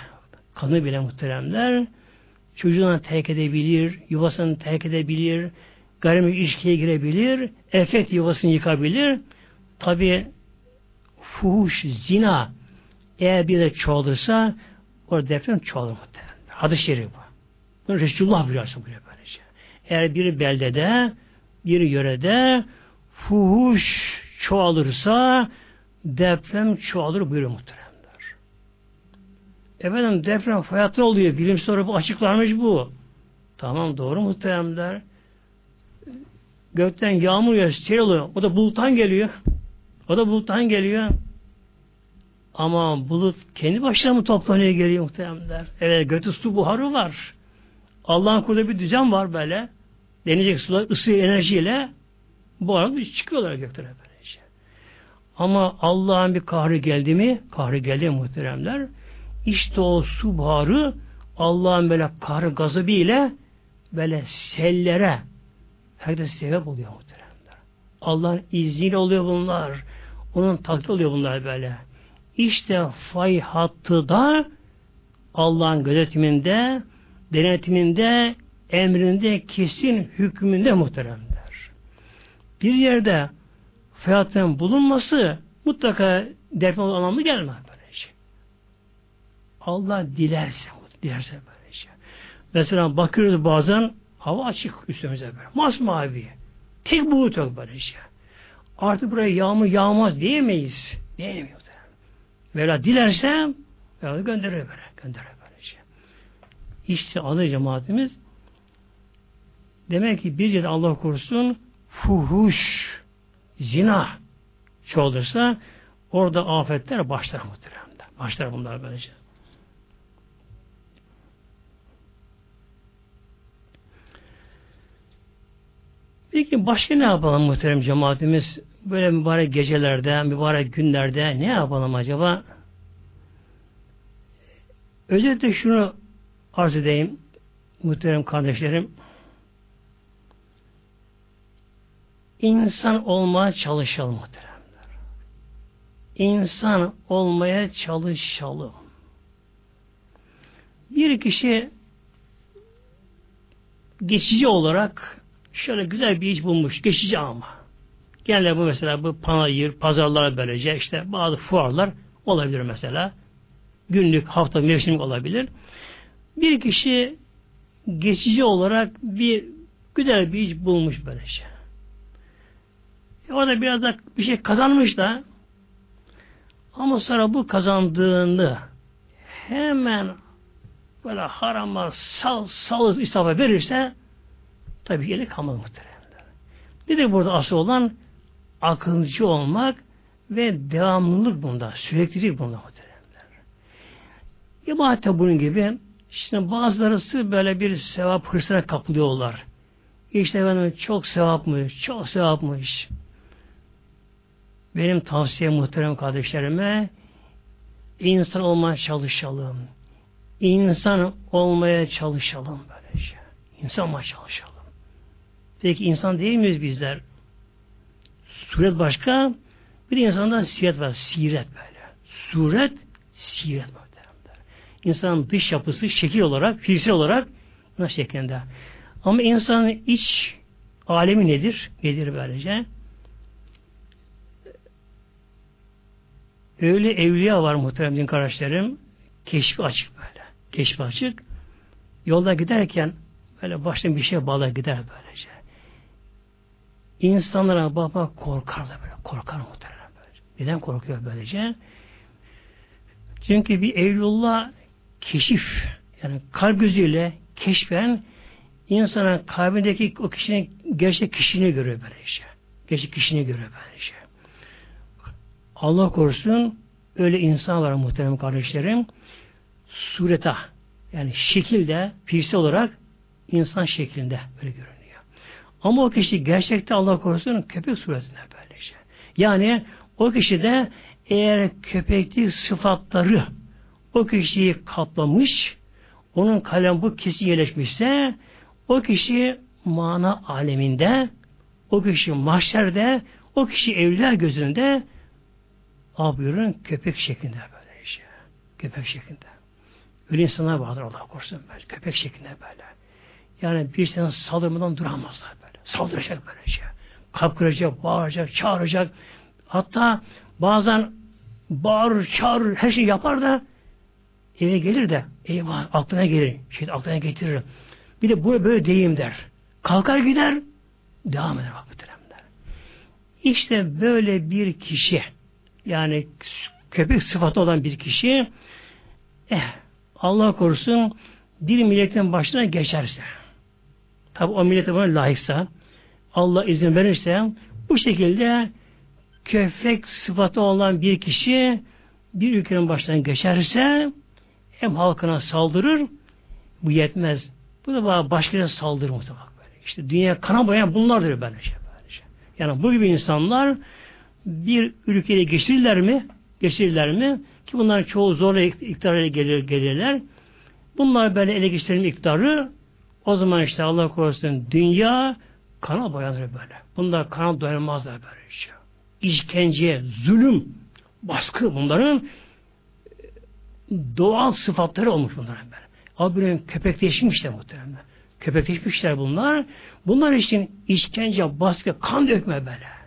kadın bile muhteremler çocuğunu terk edebilir, yuvasını terk edebilir, gayrimüslim ilişkiye girebilir, erkek yuvasını yıkabilir. Tabi fuhuş, zina eğer bir de çoğalırsa orada deprem çoğalır muhtemelen. Hadis-i şerif bu. Bunu Resulullah biliyorsun buraya böylece. Eğer bir beldede, bir yörede fuhuş çoğalırsa deprem çoğalır buyuruyor muhteremler. Efendim deprem fayatlı oluyor. Bilimsel olarak bu açıklanmış bu. Tamam doğru muhteremler. Gökten yağmur yağıyor, sel oluyor. O da buluttan geliyor. O da buluttan geliyor. Ama bulut kendi başına mı toplanıyor geliyor muhteremler? Evet götü su buharı var. Allah'ın kurduğu bir düzen var böyle. Deneyecek sular ısı enerjiyle bu arada çıkıyorlar göklere böylece. Ama Allah'ın bir kahri geldi mi? Kahri geldi muhteremler. İşte o su buharı Allah'ın böyle kahri gazı ile böyle sellere herkese sebep oluyor muhteremler. Allah'ın izniyle oluyor bunlar. Onun takdir oluyor bunlar böyle. İşte fay hattı da Allah'ın gözetiminde, denetiminde, emrinde, kesin hükmünde muhteremler. bir yerde fiyatın bulunması mutlaka olan anlamı gelmez böyle şey. Allah dilerse, dilerse böyle şey. Mesela bakıyoruz bazen hava açık üstümüze böyle. Masmavi. Tek bulut yok böyle şey. Artık buraya yağmur yağmaz diyemeyiz. Diyemiyoruz. Mevla dilerse Mevla gönderir böyle. Gönderir böyle şey. İşte adı cemaatimiz demek ki bir yerde Allah korusun fuhuş, zina çoğalırsa orada afetler başlar muhtemelen. Başlar bunlar böylece. Peki başka ne yapalım muhterem cemaatimiz? Böyle mübarek gecelerde, mübarek günlerde ne yapalım acaba? Özellikle şunu arz edeyim muhterem kardeşlerim. İnsan olmaya çalışalım muhteremler. İnsan olmaya çalışalım. Bir kişi geçici olarak şöyle güzel bir iş bulmuş. Geçici ama. Genelde bu mesela bu panayır, pazarlar böylece işte bazı fuarlar olabilir mesela. Günlük, hafta, mevsimlik olabilir. Bir kişi geçici olarak bir güzel bir iş bulmuş böylece. E orada biraz da bir şey kazanmış da ama sonra bu kazandığını hemen böyle harama sal sal israfa verirse tabi yeri kalmadı muhteremler. Bir de burada asıl olan akılcı olmak ve devamlılık bunda, süreklilik bunda muhteremler. İbadet bunun gibi işte bazıları böyle bir sevap hırsına kapılıyorlar. İşte efendim çok sevapmış, çok sevapmış. Benim tavsiye muhterem kardeşlerime insan olmaya çalışalım. İnsan olmaya çalışalım böylece. İnsan olmaya çalışalım. Peki insan değil miyiz bizler? Suret başka, bir insanda siret var. Siret böyle. Suret, siret muhteremler. İnsanın dış yapısı şekil olarak, fiziksel olarak nasıl şeklinde. Ama insanın iç alemi nedir? Nedir böylece? Öyle evliya var muhterem din kardeşlerim. Keşfi açık böyle. Keşfi açık. Yolda giderken böyle baştan bir şey bağlar gider böylece. İnsanlara baba korkar da böyle. Korkar muhterem böyle. Neden korkuyor böylece? Çünkü bir evlullah keşif yani kalp gözüyle keşfen insana kalbindeki o kişinin gerçek kişiliğini görüyor böylece. Gerçek kişiliğini görüyor böylece. Allah korusun öyle insan var muhterem kardeşlerim. Sureta yani şekilde, fiziksel olarak insan şeklinde böyle görünüyor. Ama o kişi gerçekte Allah korusun köpek suretinde böylece. Yani o kişi de eğer köpekli sıfatları o kişiyi kaplamış, onun kalem bu kesin yerleşmişse o kişi mana aleminde, o kişi mahşerde, o kişi evliya gözünde Abi buyurun köpek şeklinde böyle işte. Köpek şeklinde. Öyle insanlar vardır Allah korusun böyle. Köpek şeklinde böyle. Yani bir sana saldırmadan duramazlar böyle. Saldıracak böyle şey. Kalp bağıracak, çağıracak. Hatta bazen bağırır, çağırır, her şey yapar da eve gelir de eyvah aklına gelir. Şey aklına getirir. Bir de böyle böyle deyim der. Kalkar gider, devam eder bak bu İşte böyle bir kişi yani köpek sıfatı olan bir kişi eh, Allah korusun bir milletin başına geçerse tabi o millete buna layıksa Allah izin verirse bu şekilde köpek sıfatı olan bir kişi bir ülkenin başından geçerse hem halkına saldırır bu yetmez. Bu da başkalarına saldırır böyle. İşte dünya kana boyayan bunlardır böylece. böylece. Yani bu gibi insanlar bir ülkeyle geçirirler mi? Geçirirler mi? Ki bunlar çoğu zorla iktidara gelir, gelirler. Bunlar böyle ele geçirelim iktidarı o zaman işte Allah korusun dünya kana boyanır böyle. Bunlar kana dayanmazlar böyle işte. İşkence, zulüm, baskı bunların doğal sıfatları olmuş bunların böyle. Abi köpekleşmiş işte muhtemelen. Köpekleşmişler bunlar. Bunlar için işkence, baskı, kan dökme böyle.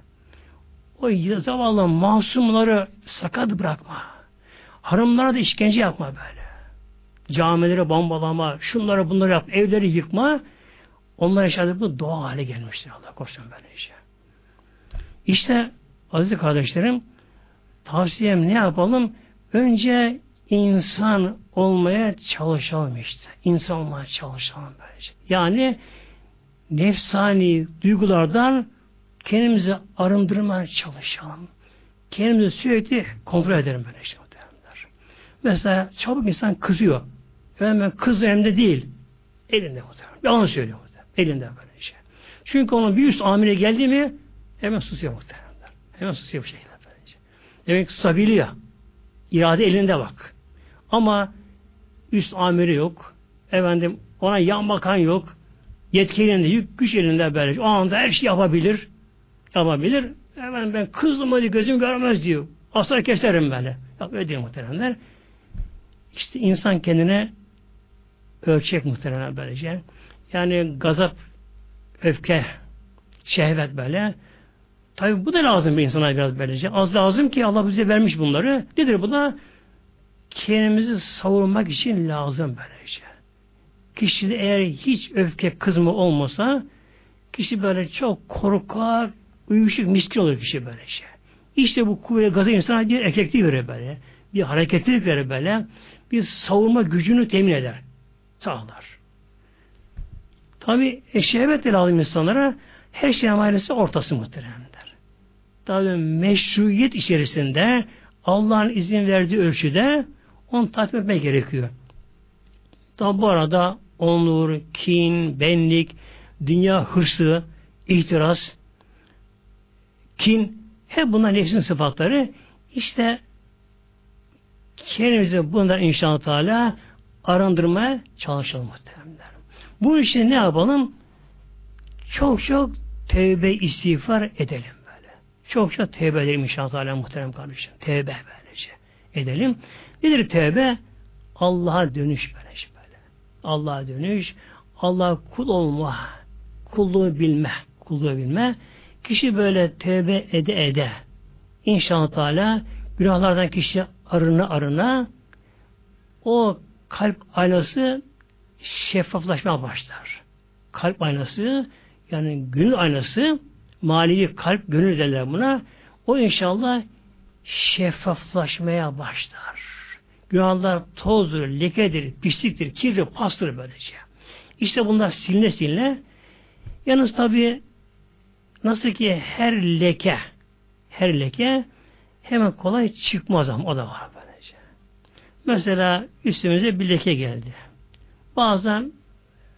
O zavallı masumları sakat bırakma. Hanımlara da işkence yapma böyle. Camileri bombalama, şunları bunları yap, evleri yıkma. Onlar yaşadığı bu doğa hale gelmiştir Allah korusun böyle işe. İşte aziz kardeşlerim tavsiyem ne yapalım? Önce insan olmaya çalışalım işte. İnsan olmaya çalışalım böylece. Yani nefsani duygulardan kendimizi arındırmaya çalışalım. Kendimizi sürekli kontrol edelim böyle işte. Mesela çabuk insan kızıyor. Ben kız elimde değil. Elinde muhtemelen. Yalan söylüyor Elinde böyle şey. Çünkü onun bir üst amire geldi mi hemen susuyor muhtemelen. Hemen susuyor bu şekilde. Böylece. Demek ki susabiliyor. İrade elinde bak. Ama üst amiri yok. Efendim ona yan bakan yok. Yetki elinde, yük güç elinde böyle. O anda her şey yapabilir. Yapabilir. Hemen ben kızdım hadi gözüm görmez diyor. Asla keserim böyle. Ya öyle değil muhteremler. İşte insan kendine ölçek muhtemelen böylece. Yani gazap, öfke, şehvet böyle. Tabi bu da lazım bir insana biraz böylece. Az lazım ki Allah bize vermiş bunları. Nedir bu da? Kendimizi savurmak için lazım böylece. Kişide eğer hiç öfke kızma olmasa kişi böyle çok korkar, uyuşuk, miskin olur kişi böylece. İşte bu kuvvet gazı insana bir erkekliği verir böyle. Bir hareketlilik verir böyle. Bir savunma gücünü temin eder sağlar. Tabi şehvet de lazım insanlara her şeyin ailesi ortası muhteremler. Tabi meşruiyet içerisinde Allah'ın izin verdiği ölçüde onu tatmin etmek gerekiyor. Tabi bu arada onur, kin, benlik, dünya hırsı, ihtiras, kin, hep bunlar nefsin sıfatları. İşte kendimizi bunlar inşallah Teala arındırmaya çalışalım muhteremler. Bu için ne yapalım? Çok çok tevbe istiğfar edelim böyle. Çok çok tevbe edelim inşallah muhterem kardeşim. Tevbe böylece edelim. Nedir tevbe? Allah'a dönüş böylece böyle. Allah'a dönüş, Allah kul olma, kulluğu bilme, kulluğu bilme. Kişi böyle tevbe ede ede inşallah Teala günahlardan kişi arına arına o kalp aynası şeffaflaşmaya başlar. Kalp aynası yani gönül aynası manevi kalp gönül derler buna. O inşallah şeffaflaşmaya başlar. Günahlar tozdur, lekedir, pisliktir, kirli, pastır böylece. İşte bunlar siline siline. Yalnız tabi nasıl ki her leke her leke hemen kolay çıkmaz ama o da var böylece. Mesela üstümüze bir leke geldi. Bazen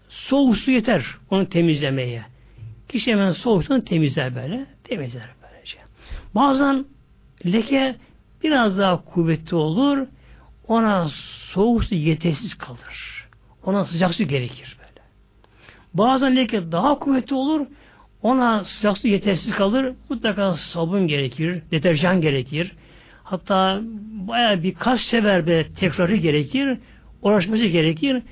soğuk su yeter onu temizlemeye. Kişi hemen soğuk suyunu temizler böyle. Temizler böylece. Bazen leke biraz daha kuvvetli olur. Ona soğuk su yetersiz kalır. Ona sıcak su gerekir böyle. Bazen leke daha kuvvetli olur. Ona sıcak su yetersiz kalır. Mutlaka sabun gerekir, deterjan gerekir. Hatta baya birkaç sefer de tekrarı gerekir. Uğraşması gerekir.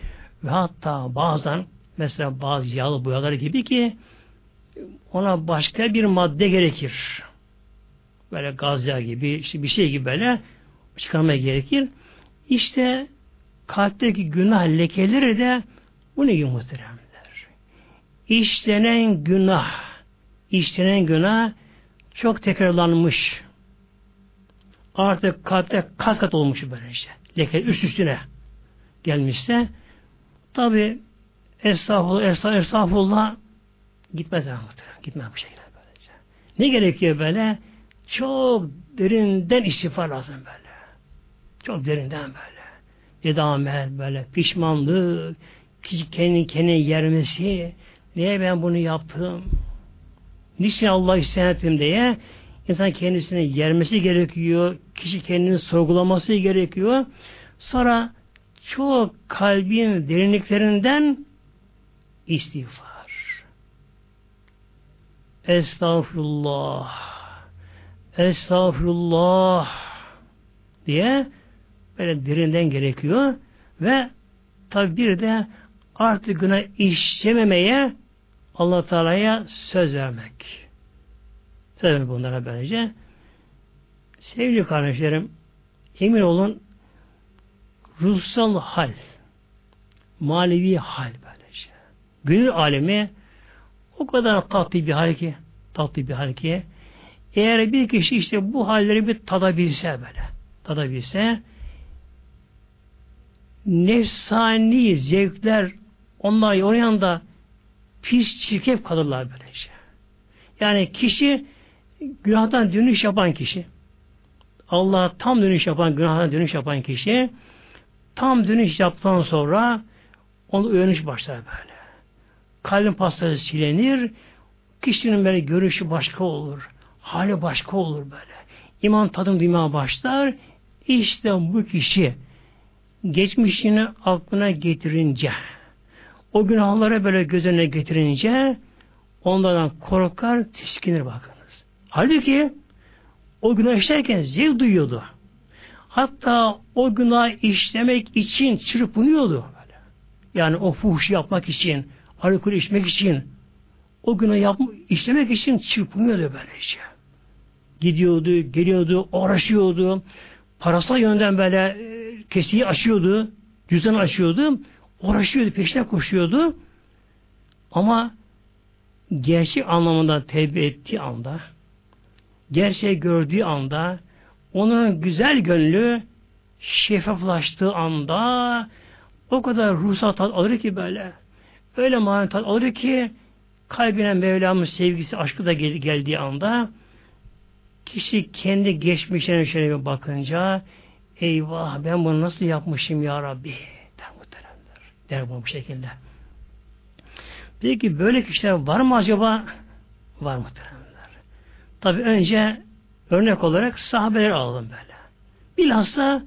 Ve hatta bazen mesela bazı yağlı boyalar gibi ki ona başka bir madde gerekir. Böyle gaz yağı gibi, işte bir şey gibi böyle çıkarmaya gerekir. İşte kalpteki günah lekeleri de bu ne gibi. İşlenen günah, işlenen günah çok tekrarlanmış. Artık kalpte kat kat olmuş böyle işte. Leke üst üstüne gelmişse Tabi estağfurullah, estağfurullah, estağfurullah gitmez muhtemelen. Gitmez bu şekilde böylece. Ne gerekiyor böyle? Çok derinden istiğfar lazım böyle. Çok derinden böyle. Edamet böyle, pişmanlık, kişi kendi kendine yermesi, niye ben bunu yaptım? Niçin Allah isyan diye insan kendisini yermesi gerekiyor. Kişi kendini sorgulaması gerekiyor. Sonra çok kalbin derinliklerinden istiğfar. Estağfurullah. Estağfurullah diye böyle derinden gerekiyor ve tabi bir de artık günah işlememeye allah Teala'ya söz vermek. Söz vermek bunlara böylece. Sevgili kardeşlerim, emin olun ruhsal hal, manevi hal böylece. Gönül alemi o kadar tatlı bir hal ki, tatlı bir hal ki, eğer bir kişi işte bu halleri bir tadabilse böyle, tadabilse, nefsani zevkler onlar onun yanında pis çirkef kalırlar böylece. Yani kişi günahtan dönüş yapan kişi Allah'a tam dönüş yapan, günahtan dönüş yapan kişi tam dönüş yaptıktan sonra onu uyanış başlar böyle. Kalbin pastası silenir, kişinin böyle görüşü başka olur, hali başka olur böyle. İman tadım duymaya başlar, işte bu kişi geçmişini aklına getirince, o günahlara böyle göz önüne getirince onlardan korkar, tiskinir bakınız. Halbuki o günah işlerken zevk duyuyordu. Hatta o günah işlemek için çırpınıyordu. Böyle. Yani o fuhuş yapmak için, alkol içmek için, o günah yap işlemek için çırpınıyordu böylece. Gidiyordu, geliyordu, uğraşıyordu. Parasal yönden böyle e, kesiyi açıyordu, cüzdanı açıyordu. Uğraşıyordu, peşine koşuyordu. Ama gerçek anlamında tevbe ettiği anda, gerçeği gördüğü anda, onun güzel gönlü şeffaflaştığı anda o kadar ruhsal tat alır ki böyle. Öyle manevi tat alır ki kalbine Mevlam'ın sevgisi, aşkı da gel geldiği anda kişi kendi geçmişlerine şöyle bir bakınca eyvah ben bunu nasıl yapmışım ya Rabbi der bu şekilde. Peki böyle kişiler var mı acaba? Var mı muhtemelenler. Tabi önce örnek olarak sahabeler alalım böyle. Bilhassa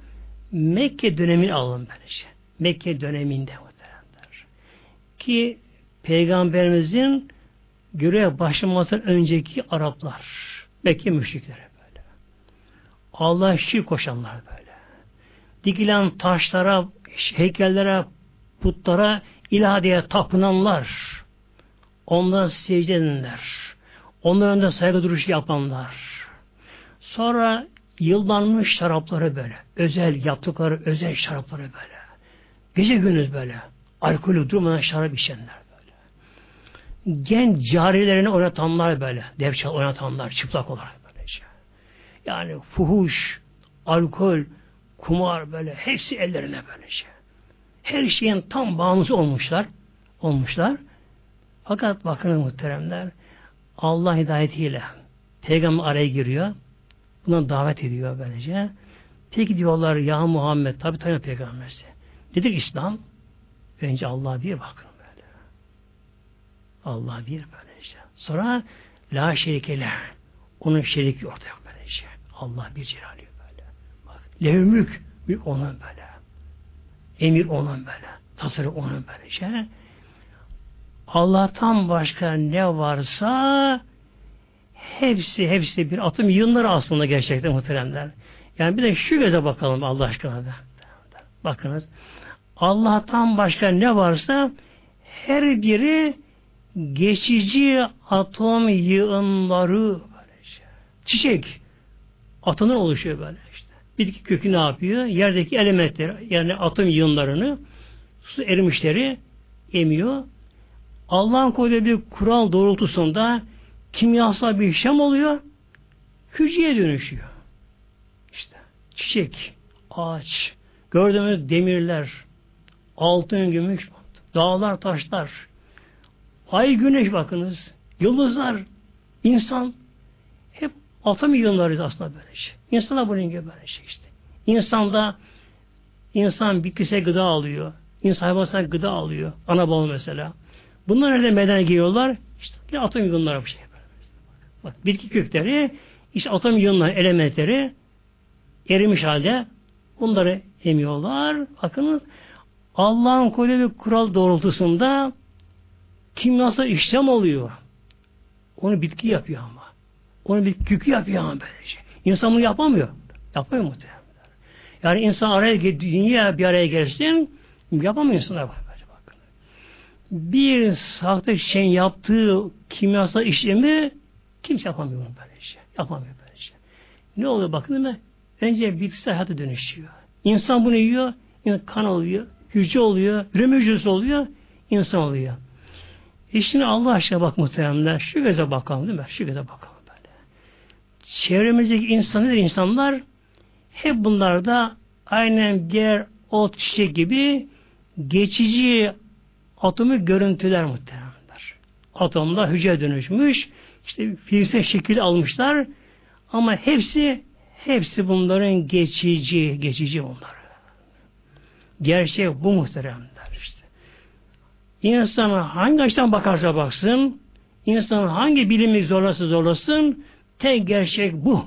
Mekke dönemini alalım böylece. Mekke döneminde muhtemelenler. Ki Peygamberimizin görev başlamasından önceki Araplar, Mekke müşrikleri böyle. Allah şirk koşanlar böyle. Dikilen taşlara, heykellere, putlara ilah diye tapınanlar, onlara secde edenler, onların da saygı duruşu yapanlar, sonra yıldanmış şarapları böyle, özel yaptıkları özel şarapları böyle, gece gündüz böyle, alkolü durmadan şarap içenler böyle, genç carilerini oynatanlar böyle, devçal oynatanlar, çıplak olarak böyle. Yani fuhuş, alkol, kumar böyle, hepsi ellerine böyle şey her şeyin tam bağımlısı olmuşlar. Olmuşlar. Fakat bakın muhteremler Allah hidayetiyle peygamber araya giriyor. Buna davet ediyor böylece. Peki diyorlar ya Muhammed tabi tabi peygambersi. Nedir İslam? Önce Allah bir bakın böyle. Allah bir böylece. Sonra la şerike Onun şeriki ortaya böylece. Allah bir celali böyle. Bak, lev mülk bir onun böyle. Emir onun böyle. Tasarruf onun böyle şey. Allah'tan başka ne varsa hepsi hepsi bir atım yığınları aslında gerçekten muhteremler. Yani bir de şu göze bakalım Allah aşkına da. Bakınız. Allah'tan başka ne varsa her biri geçici atom yığınları çiçek atından oluşuyor böyle bitki kökü ne yapıyor? Yerdeki elementleri yani atom yığınlarını su erimişleri emiyor. Allah'ın koyduğu bir kural doğrultusunda kimyasal bir işlem oluyor. Hücreye dönüşüyor. İşte çiçek, ağaç, gördüğümüz demirler, altın, gümüş, dağlar, taşlar, ay, güneş bakınız, yıldızlar, insan hep atom yığınlarıyız aslında böyle şey. İnsana bunun gibi böyle şey işte. İnsanda insan bitkisel gıda alıyor. İnsan hayvansal gıda alıyor. Ana bal mesela. Bunlar nerede medene giriyorlar? İşte atom yığınları bir şey. Bak bitki kökleri işte atom yığınları elementleri erimiş halde bunları emiyorlar. Bakınız Allah'ın koyduğu bir kural doğrultusunda kimyasal işlem oluyor. Onu bitki yapıyor ama. Onu bir kökü yapıyor ama böylece. İnsan bunu yapamıyor. Yapamıyor muhtemelen. Yani insan araya dünya bir araya gelsin yapamıyor insanlar. Bir sahte şeyin yaptığı kimyasal işlemi kimse yapamıyor bunu böylece. Yapamıyor böylece. Ne oluyor bakın mi? Önce bitkisel hayata dönüşüyor. İnsan bunu yiyor, kan oluyor, hücre oluyor, üreme hücresi oluyor, insan oluyor. E şimdi Allah aşkına bak muhteremler, şu göze bakalım değil mi? Şu göze bakalım böyle. Çevremizdeki insan insanlar hep bunlarda aynen diğer ot çiçek gibi geçici atomu görüntüler muhteremler. Atomda hücre dönüşmüş, işte fiziksel şekil almışlar ama hepsi hepsi bunların geçici, geçici bunlar. Gerçek bu muhteremler işte. İnsana hangi açıdan bakarsa baksın, insan hangi bilimi zorlasa zorlasın, tek gerçek bu.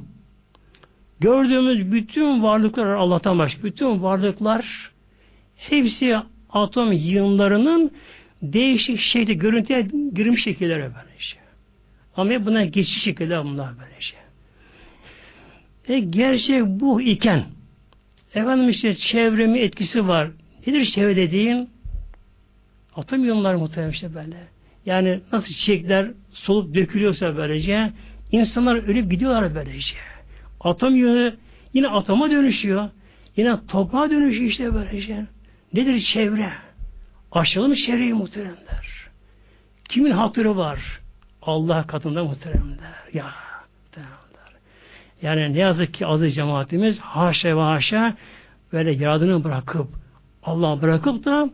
Gördüğümüz bütün varlıklar Allah'tan başka bütün varlıklar hepsi atom yığınlarının değişik şekilde görüntüye girmiş şekilleri böylece. Ama buna geçiş şekilde bunlar böylece. E gerçek bu iken efendim işte çevremi etkisi var. Nedir çevre dediğin? Atom yığınları muhtemelen işte böyle. Yani nasıl çiçekler solup dökülüyorsa böylece insanlar ölüp gidiyorlar böylece. Yığını yine atoma dönüşüyor. Yine toprağa dönüşüyor işte böylece. Nedir çevre? Aşalım çevreyi muhteremler. Kimin hatırı var? Allah katında muhteremler. Ya muhteremler. Yani ne yazık ki adı cemaatimiz haşa ve haşa böyle yaradını bırakıp Allah bırakıp da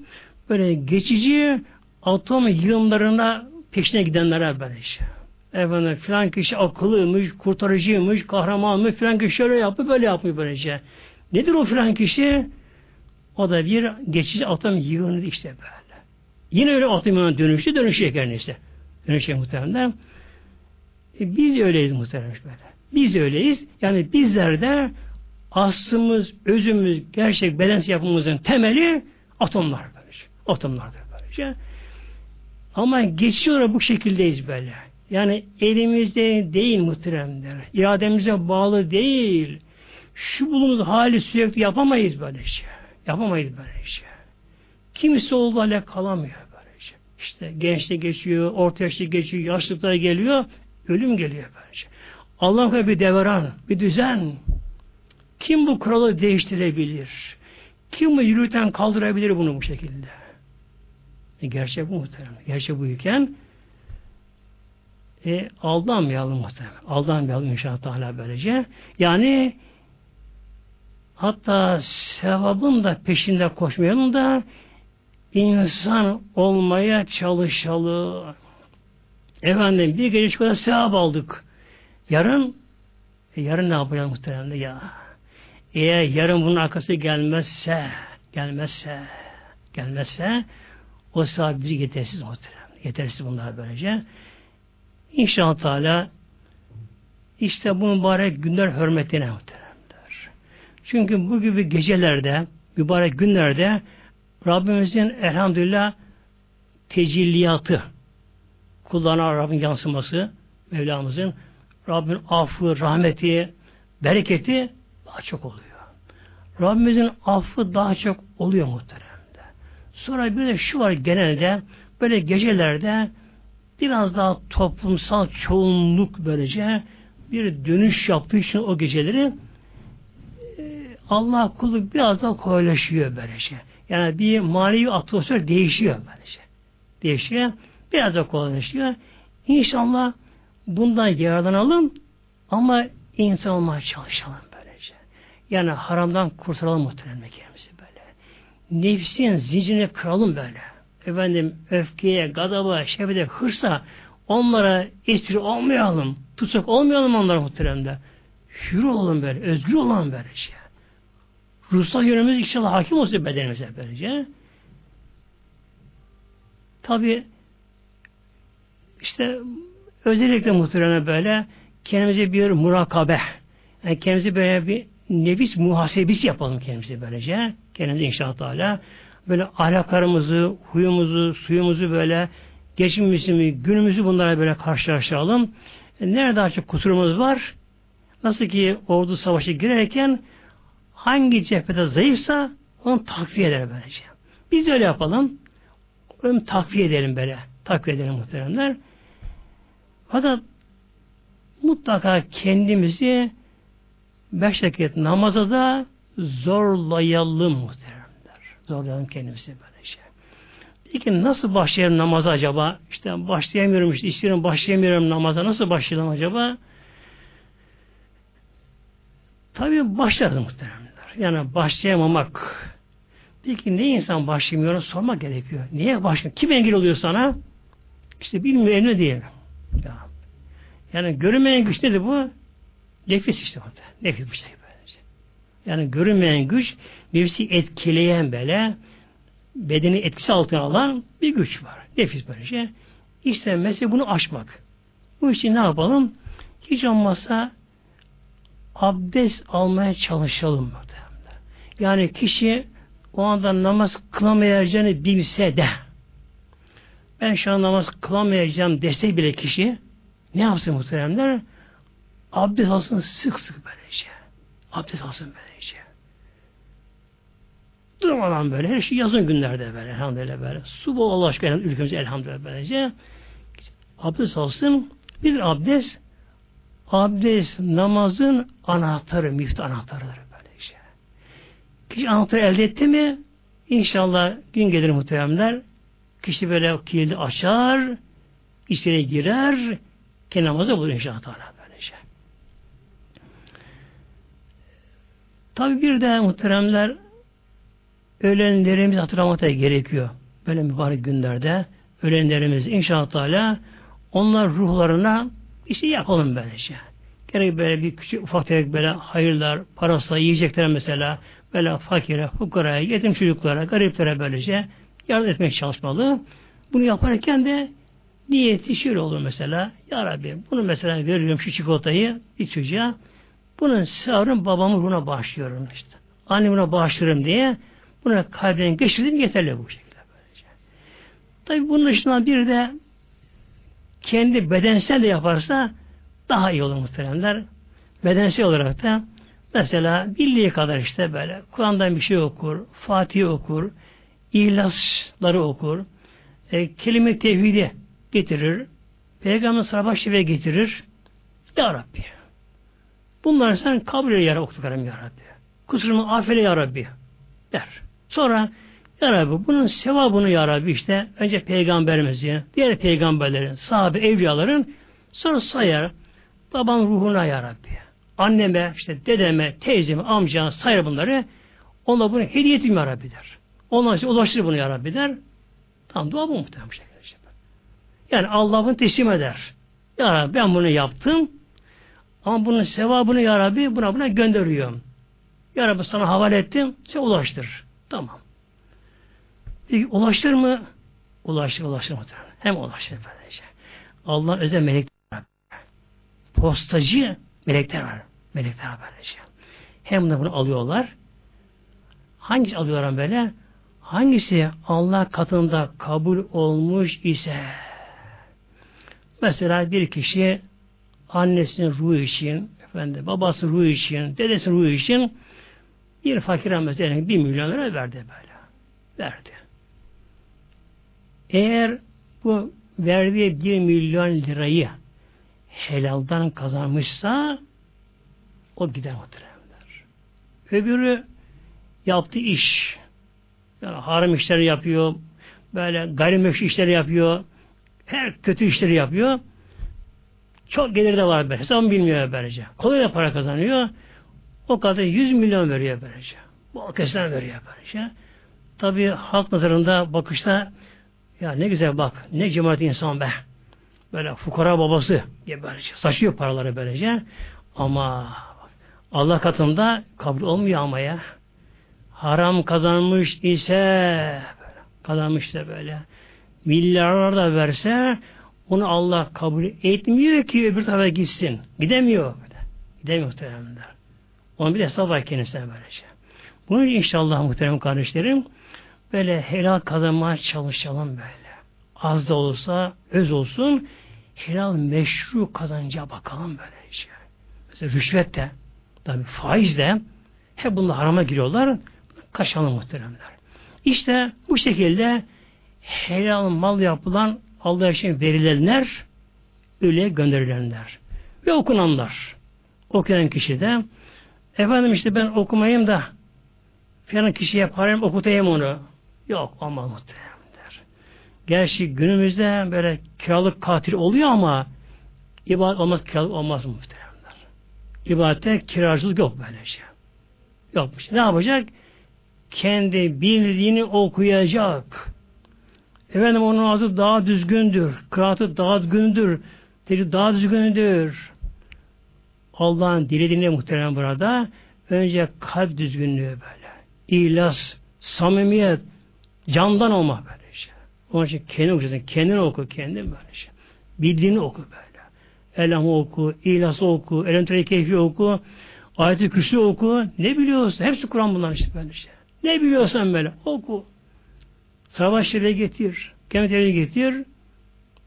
böyle geçici atom yığınlarına peşine gidenlere böyle işte. Efendim filan kişi akıllıymış, kurtarıcıymış, kahramanmış, filan kişi şöyle yaptı, böyle yapmıyor böylece. Nedir o filan kişi? O da bir geçici atom yığını işte böyle. Yine öyle atom yığını dönüştü, dönüşecek yani işte. Dönüşecek muhtemelen. E biz öyleyiz böyle. Biz öyleyiz. Yani bizler de aslımız, özümüz, gerçek bedensel yapımızın temeli atomlar böylece. Atomlardır böylece. Ama geçici olarak bu şekildeyiz böyle. Yani elimizde değil muhteremler. İrademize bağlı değil. Şu bulunduğumuz hali sürekli yapamayız böyle şey. Yapamayız böyle şey. Kimse olduğu hale kalamıyor şey. İşte gençlik geçiyor, orta yaşlı geçiyor, yaşlıklar geliyor, ölüm geliyor böyle şey. Allah'ın bir devran, bir düzen. Kim bu kuralı değiştirebilir? Kim bu yürüten kaldırabilir bunu bu şekilde? E gerçek bu muhtemelen. Gerçek bu iken e, aldanmayalım muhtemelen. Aldanmayalım inşallah hala böylece. Yani hatta sevabın da peşinde koşmayalım da insan olmaya çalışalım. Efendim bir gece kadar sevap aldık. Yarın e, yarın ne yapacağız muhtemelen ya? Eğer yarın bunun arkası gelmezse gelmezse gelmezse o sevap bizi yetersiz muhtemelen. Yetersiz bunlar böylece. İnşallah Teala işte bu mübarek günler hürmetine muhteremler. Çünkü bu gibi gecelerde, mübarek günlerde Rabbimizin elhamdülillah tecilliyatı kullanan Rabbin yansıması Mevlamızın Rabbin affı, rahmeti, bereketi daha çok oluyor. Rabbimizin affı daha çok oluyor muhteremde. Sonra bir de şu var genelde böyle gecelerde biraz daha toplumsal çoğunluk böylece bir dönüş yaptığı için o geceleri e, Allah kulluk biraz daha kolaylaşıyor böylece. Yani bir manevi atmosfer değişiyor böylece. Değişiyor. Biraz daha kolaylaşıyor. İnşallah bundan yararlanalım ama insan olmaya çalışalım böylece. Yani haramdan kurtulalım muhtemelen kendimizi böyle. Nefsin zincirini kıralım böyle efendim öfkeye, gadaba, şefete, hırsa onlara esir olmayalım. Tutsak olmayalım onlara muhteremde. Hür olalım böyle, özgür olalım böylece. Ruhsal yönümüz inşallah hakim olsun bedenimize böylece. Tabi işte özellikle muhtereme böyle kendimize bir murakabe yani kendimize böyle bir nefis muhasebesi yapalım kendimize böylece. Kendimize inşallah böyle ahlaklarımızı, huyumuzu, suyumuzu böyle geçmişimizi, günümüzü bunlara böyle karşılaştıralım. E, nerede daha çok kusurumuz var? Nasıl ki ordu savaşı girerken hangi cephede zayıfsa onu takviye eder böylece. Biz öyle yapalım. Onu takviye edelim böyle. Takviye edelim muhteremler. Fakat mutlaka kendimizi beş vakit namaza da zorlayalım muhteremler. Zorlayalım kendimizi böyle şey. Peki nasıl başlayalım namaza acaba? İşte başlayamıyorum işte istiyorum başlayamıyorum namaza. Nasıl başlayalım acaba? Tabii başlarız muhteremler. Yani başlayamamak. Peki ne insan başlamıyor? Sormak gerekiyor. Niye başlamıyor? Kim engel oluyor sana? İşte bilmiyor ne diye. Ya. Yani görünmeyen güç nedir bu? Nefis işte orada. Nefis bir şey böylece. Yani görünmeyen güç nefsi etkileyen böyle bedeni etkisi altına alan bir güç var. Nefis böylece. İşte mesela bunu aşmak. Bu için ne yapalım? Hiç olmazsa abdest almaya çalışalım. Yani kişi o anda namaz kılamayacağını bilse de ben şu an namaz kılamayacağım dese bile kişi ne yapsın muhteremler? Abdest alsın sık sık böylece. Abdest alsın böylece. Durmadan böyle. Her şey yazın günlerde böyle. Elhamdülillah böyle. Su bol Allah aşkına ülkemize elhamdülillah böylece. Abdest alsın. Bir abdest abdest namazın anahtarı, miftah anahtarıdır. Kişi anahtarı elde etti mi İnşallah gün gelir muhteremler. Kişi böyle kilidi açar, içeri girer, kendi namazı bulur inşallah böylece. Tabi bir de muhteremler ölenlerimizi hatırlamak da gerekiyor. Böyle mübarek günlerde ölenlerimiz inşallah Teala onlar ruhlarına işte yapalım böylece. Gerek böyle bir küçük ufak tefek böyle hayırlar, parası, yiyecekler mesela böyle fakire, fukaraya, yetim çocuklara, gariplere böylece yardım etmeye çalışmalı. Bunu yaparken de niyeti şöyle olur mesela. Ya Rabbi bunu mesela veriyorum şu çikolatayı bir çocuğa. Bunun sağırın babamın ruhuna bağışlıyorum işte. Annem buna bağışlıyorum diye buna kalbden geçirdim yeterli bu şekilde. Böylece. Tabi bunun dışında bir de kendi bedensel de yaparsa daha iyi olur muhteremler. Bedensel olarak da mesela bildiği kadar işte böyle Kur'an'dan bir şey okur, Fatih okur, İhlasları okur, e, kelime tevhidi getirir, Peygamber sarbaş şive getirir. Ya Rabbi. Bunları sen kabul eyle ya Rabbi, ya Rabbi. Kusurumu affeyle ya Rabbi der. Sonra ya Rabbi bunun sevabını Ya Rabbi işte önce peygamberimizi, diğer peygamberlerin, sahabe, evliyaların sonra sayar. Baban ruhuna Ya Rabbi. Anneme, işte dedeme, teyzeme, amcama sayar bunları. Onlar bunu hediye ettim Ya Rabbi der. Onlar için ulaştır bunu Ya Rabbi der. Tam dua bu muhtemelen şekilde. Yani Allah bunu teslim eder. Ya Rabbi ben bunu yaptım. Ama bunun sevabını Ya Rabbi buna buna gönderiyorum. Ya Rabbi sana havale ettim. Sen ulaştır. Tamam. Peki ulaştır mı? Ulaştır, ulaştır. Hem ulaştır böylece. Allah özel var. Postacı melekler var. Melekler böylece. Hem de bunu alıyorlar. Hangisi alıyorlar böyle? Hangisi Allah katında kabul olmuş ise mesela bir kişi annesinin ruhu için efendim, babası ruhu için, dedesinin ruhu için bir fakire mesela bir milyon lira verdi böyle. Verdi. Eğer bu verdiği bir milyon lirayı helaldan kazanmışsa o gider muhtemelenler. Öbürü yaptığı iş yani haram işleri yapıyor böyle gayrimeşru işleri yapıyor her kötü işleri yapıyor çok gelir de var böyle hesabını bilmiyor böylece kolay da para kazanıyor o kadar 100 milyon veriyor böylece bol kesilen veriyor böylece tabi halk nazarında bakışta ya ne güzel bak. Ne cemaat insan be. Böyle fukara babası diye. Saçıyor paraları böylece. Ama Allah katında kabul olmuyor ama ya. Haram kazanmış ise kazanmış da böyle milyarlar da verse onu Allah kabul etmiyor ki öbür tarafa gitsin. Gidemiyor. Gidemiyor muhteremler. Onun bir hesap var kendisine böylece. Bunu inşallah muhterem kardeşlerim böyle helal kazanmaya çalışalım böyle. Az da olsa öz olsun helal meşru kazanca bakalım böyle işte. Mesela rüşvet de tabi faiz de hep bunlar harama giriyorlar. Kaçalım muhteremler. İşte bu şekilde helal mal yapılan Allah için verilenler öyle gönderilenler ve okunanlar. Okuyan kişi de efendim işte ben okumayayım da falan kişi yaparım okutayım onu. Yok ama muhteremler. Gerçi günümüzde böyle kiralık katil oluyor ama ibadet olmaz kiralık olmaz muhteremler. İbadette kiracılık yok böyle şey. Yokmuş. Ne yapacak? Kendi bildiğini okuyacak. Efendim onun ağzı daha düzgündür. Kıraatı daha düzgündür. Dili daha düzgündür. Allah'ın dilediğine muhterem burada önce kalp düzgünlüğü böyle. İhlas, samimiyet, candan olma böyle. Onun için kendin okuyacaksın. Kendin oku, kendin böyle şey. Bildiğini oku böyle. Elhamı oku, İhlas'ı oku, Elemteri Keyfi oku, Ayet-i Kürsü oku. Ne biliyorsun? Hepsi Kur'an bunlar işte böyle şey. Ne biliyorsan böyle oku. Savaşları getir. Kemetleri getir.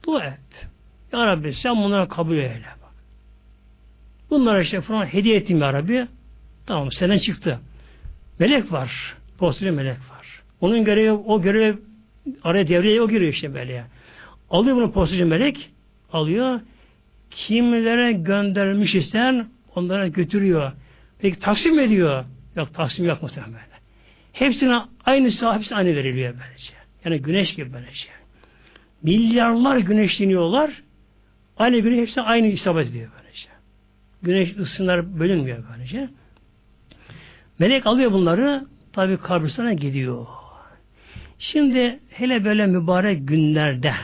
Dua et. Ya Rabbi sen bunları kabul eyle. Bak. Bunlara işte falan hediye ettim ya Rabbi. Tamam senden çıktı. Melek var. Postülü melek var. Onun görevi o görev araya devreye o giriyor işte böyle. Alıyor bunu postülü melek alıyor. Kimlere göndermiş isen onlara götürüyor. Peki taksim ediyor. Yok taksim yok muhtemelen. Hepsine aynı sahip hepsi aynı veriliyor böylece. Yani güneş gibi böylece. Milyarlar güneşleniyorlar. Aynı güneş hepsi aynı isabet ediyor böylece. Güneş ısınlar bölünmüyor böylece. Melek alıyor bunları tabi kabristana gidiyor. Şimdi hele böyle mübarek günlerde,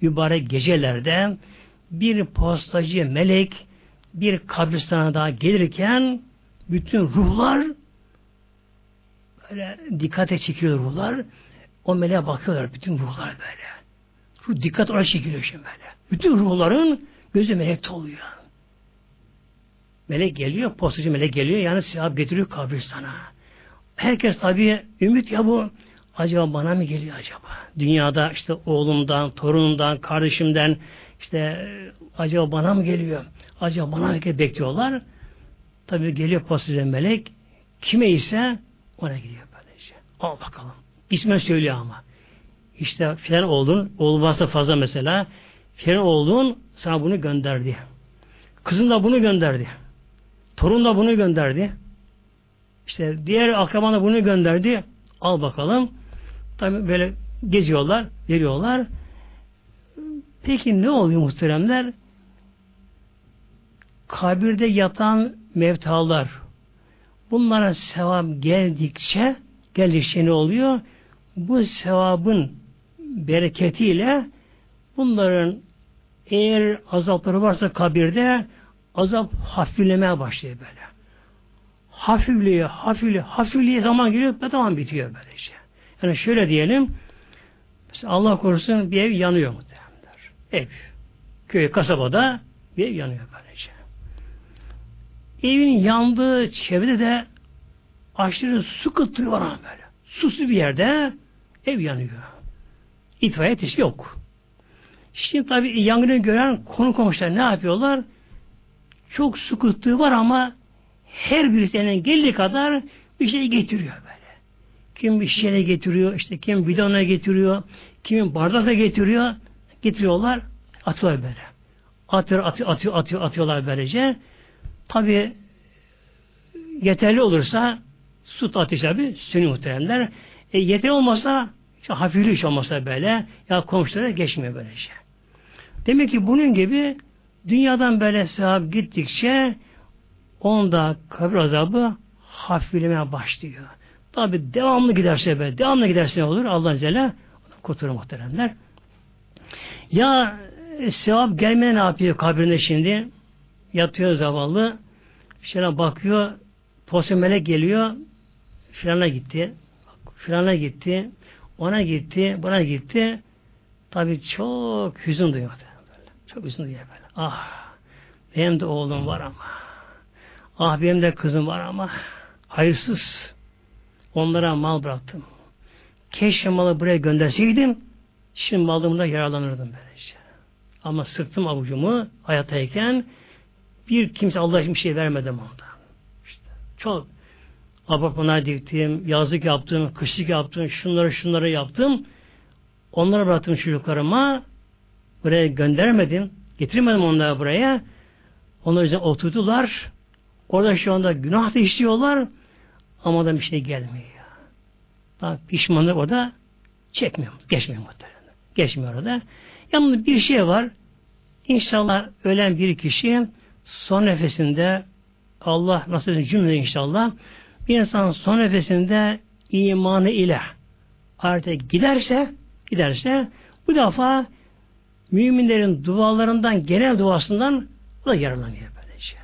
mübarek gecelerde bir postacı melek bir kabristana daha gelirken bütün ruhlar böyle dikkate çekiyor ruhlar. O meleğe bakıyorlar bütün ruhlar böyle. Ruh dikkat oraya çekiliyor şimdi böyle. Bütün ruhların gözü melekte oluyor. Melek geliyor, postacı melek geliyor, yani siyah getiriyor kabristana. Herkes tabi ümit ya bu acaba bana mı geliyor acaba? Dünyada işte oğlumdan, torunumdan, kardeşimden işte acaba bana mı geliyor? Acaba bana mı geliyor? Bekliyorlar. Tabi geliyor postacı melek. Kime ise ona gidiyor böylece. Al bakalım. İsmen söylüyor ama. İşte filan oğlun, oğlu varsa fazla mesela, filan oğlun sana bunu gönderdi. Kızın da bunu gönderdi. Torun da bunu gönderdi. İşte diğer akraban da bunu gönderdi. Al bakalım. Tabi böyle geziyorlar, veriyorlar. Peki ne oluyor muhteremler? Kabirde yatan mevtalar bunlara sevap geldikçe geldikçe ne oluyor? Bu sevabın bereketiyle bunların eğer azapları varsa kabirde azap hafiflemeye başlıyor böyle. Hafifliğe, hafifliğe, hafifliğe zaman geliyor ve tamam bitiyor böylece. Yani şöyle diyelim mesela Allah korusun bir ev yanıyor mu derler. Ev. Köy, kasabada bir ev yanıyor böylece. Evin yandığı çevrede de aşırı su kıtlığı var böyle. Susuz bir yerde ev yanıyor. İtfaiye yetişki yok. Şimdi tabi yangını gören konu komşular ne yapıyorlar? Çok su kıtlığı var ama her birisi elinden geldiği kadar bir şey getiriyor. Kim bir şişene getiriyor, işte kim bidona getiriyor, kimin bardakla getiriyor, getiriyorlar, atıyorlar böyle. Atıyor, atıyor, atıyor, atıyor, atıyorlar böylece. Tabi yeterli olursa su ateş abi sönüyor muhteremler. E, yeterli olmasa işte hafifli iş olmasa böyle ya komşulara geçmiyor böyle şey. Demek ki bunun gibi dünyadan böyle sevap gittikçe onda kabir azabı hafiflemeye başlıyor. Tabi devamlı giderse be, devamlı giderse ne olur? Allah Zelle kurtarır muhteremler. Ya sevap gelmeye ne yapıyor kabirinde şimdi? Yatıyor zavallı. Şöyle bakıyor. Posta melek geliyor. Filana gitti. Filana gitti. Ona gitti. Buna gitti. Tabi çok hüzün duyuyor. Böyle. Çok hüzün duyuyor böyle. Ah benim de oğlum var ama. Ah benim de kızım var ama. Hayırsız. Onlara mal bıraktım. Keşke malı buraya gönderseydim. Şimdi malımda yararlanırdım böylece. Ama sıktım avucumu hayattayken bir kimse Allah için bir şey vermedim ondan. İşte çok apartmanlar diktim, yazlık yaptım, kışlık yaptım, şunları şunları yaptım. onlara bıraktım çocuklarıma buraya göndermedim. Getirmedim onları buraya. Onlar yüzden oturdular. Orada şu anda günah da işliyorlar. Ama da bir şey gelmiyor. Daha pişmanlık orada çekmiyor. Geçmiyor muhtemelen. Geçmiyor orada. Yalnız bir şey var. İnşallah ölen bir kişi son nefesinde Allah nasıl edin cümle inşallah bir insan son nefesinde imanı ile artık giderse giderse bu defa müminlerin dualarından genel duasından o da yararlanıyor böylece.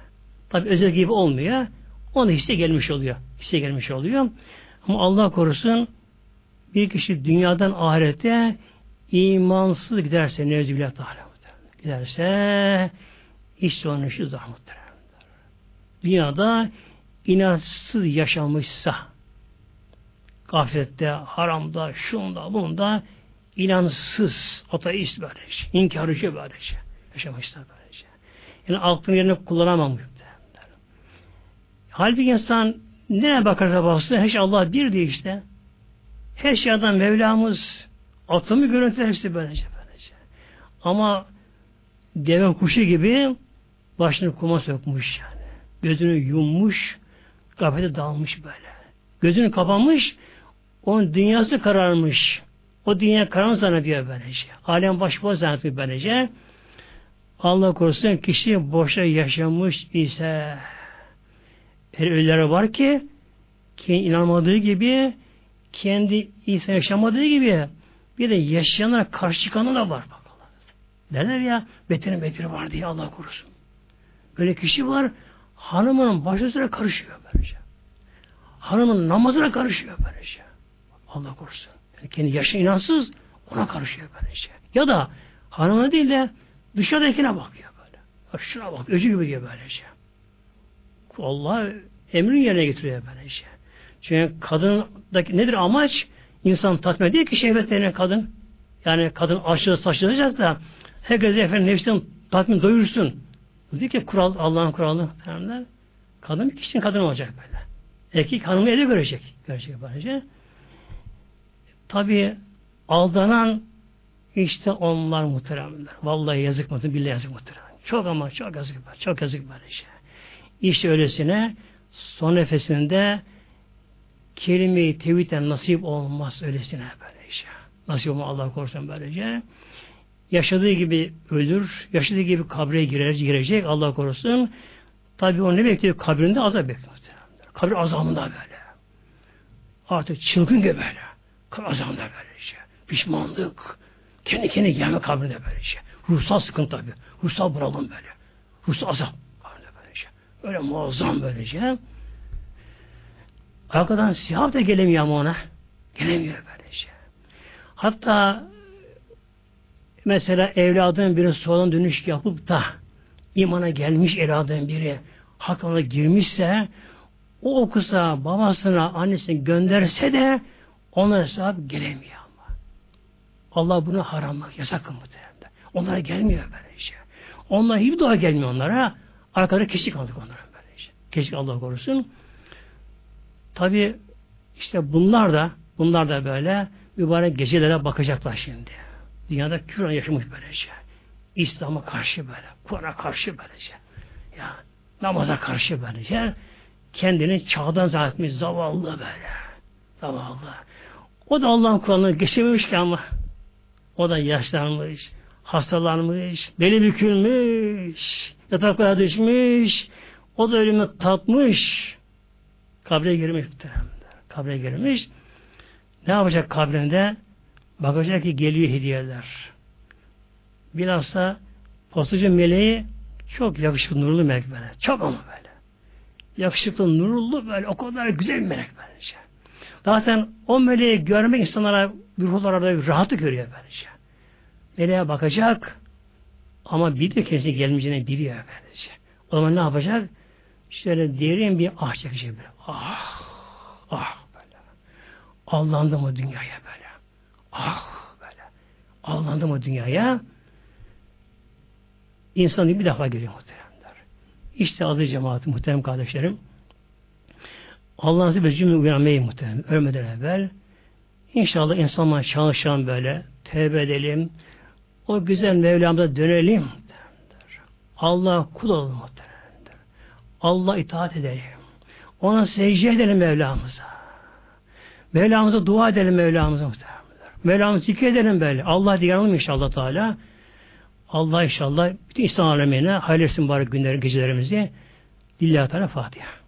Tabi özel gibi olmuyor. Onu hisse gelmiş oluyor. Hisse gelmiş oluyor. Ama Allah korusun bir kişi dünyadan ahirete imansız giderse nevzübillah teala giderse iş sonucu muhtemelen. Dünyada inançsız yaşamışsa gaflette, haramda, şunda, bunda inansız, ateist böylece, inkarcı böylece yaşamışlar böylece. Yani aklını yerine kullanamamış. Halbuki insan nereye bakarsa baksın her şey Allah bir diye işte. Her şeyden Mevlamız atımı görüntüler işte böylece böylece. Ama deve kuşu gibi başını kuma sokmuş yani. Gözünü yummuş, gafete dalmış böyle. Gözünü kapamış, onun dünyası kararmış. O dünya karanlık zannediyor böylece. Alem baş boş zannediyor böylece. Allah korusun kişi boşa yaşamış ise her ölüleri var ki kendi inanmadığı gibi kendi İsa yaşamadığı gibi bir de yaşayanlara karşı çıkanı da var. Bak Derler ya beterin beteri var diye Allah korusun. Böyle kişi var hanımının başına karışıyor böylece. Hanımın namazına karışıyor böylece. Allah korusun. Yani kendi yaşa inansız ona karışıyor böylece. Ya da hanımına değil de dışarıdakine bakıyor böyle. Şuna bak öcü gibi diyor böylece. Allah emrin yerine getiriyor böylece. Çünkü kadındaki nedir amaç? İnsan tatmin değil ki şehvetlerine kadın. Yani kadın aşırı saçlanacak da herkese efendim nefsini tatmin doyursun. Diyor ki kural, Allah'ın kuralı. Efendim, kadın kişinin kadın olacak böyle. Erkek hanımı ele görecek. Görecek böylece. Tabi aldanan işte onlar muhteremler. Vallahi yazık muhterem, billahi yazık muhterem. Çok ama çok yazık, çok yazık böylece. İşte öylesine son nefesinde kelime-i tevhidden nasip olmaz öylesine böylece. Nasip olmaz Allah korusun böylece. Yaşadığı gibi ölür, yaşadığı gibi kabre girer, girecek Allah korusun. Tabi o ne bekliyor? Kabrinde azap bekliyor. Kabir azamında böyle. Artık çılgın gibi böyle. Kabir azamında böylece. Pişmanlık. Kendi kendine gelme kabrinde böylece. Ruhsal sıkıntı tabi. Ruhsal buralım böyle. Ruhsal azap. Öyle muazzam böylece. Arkadan siyah da gelemiyor ama ona. Gelemiyor böylece. Hatta mesela evladın biri soğan dönüş yapıp da imana gelmiş evladın biri hakkına girmişse o okusa babasına annesine gönderse de ona hesap gelemiyor ama. Allah bunu haramlık, yasak muhtemelen. Onlara gelmiyor böyle şey. Onlar hiçbir dua gelmiyor onlara. Arkada kişi kaldık onlara böyle şey. Keşke Allah korusun. Tabi işte bunlar da bunlar da böyle mübarek gecelere bakacaklar şimdi. Dünyada küfür yaşamış böylece. İslam'a karşı böyle, Kur'an'a karşı böylece. Ya namaza karşı böylece kendini çağdan zannetmiş zavallı böyle. Zavallı. O da Allah'ın Kur'an'ını geçememiş ki ama o da yaşlanmış, hastalanmış, beli bükülmüş, yataklara düşmüş, o da ölümü tatmış, kabre girmiş. Kabre girmiş. Ne yapacak kabrinde? Bakacak ki geliyor hediyeler. Bilhassa postacı meleği çok yakışıklı nurlu melek böyle. Çok ama böyle. Yakışıklı nurlu böyle o kadar güzel bir melek böylece. Zaten o meleği görmek insanlara ruhlara da rahatı görüyor böylece. Meleğe bakacak ama bir de kendisi gelmeyeceğini biliyor böylece. O zaman ne yapacak? Şöyle derin bir ah çekecek böyle. Ah, ah böyle. Allandı mı dünyaya böyle. Ah böyle. Allandı mı dünyaya? İnsan bir defa geliyor muhteremler. İşte adı cemaati muhterem kardeşlerim. Allah'ın size bir cümle uyanmayı muhterem. Ölmeden evvel İnşallah insanlar çalışan böyle tevbe edelim. O güzel Mevlam'da dönelim. Allah kul olalım muhteremdir. Allah itaat edelim. Ona secde edelim Mevlamıza. Mevlamıza dua edelim Mevlamıza muhteremdir. Mevlamızı zikredelim böyle. Allah diye inşallah Teala. Allah inşallah bütün İslam alemine hayırlı mübarek günleri, gecelerimizi Lillahi Teala Fatiha.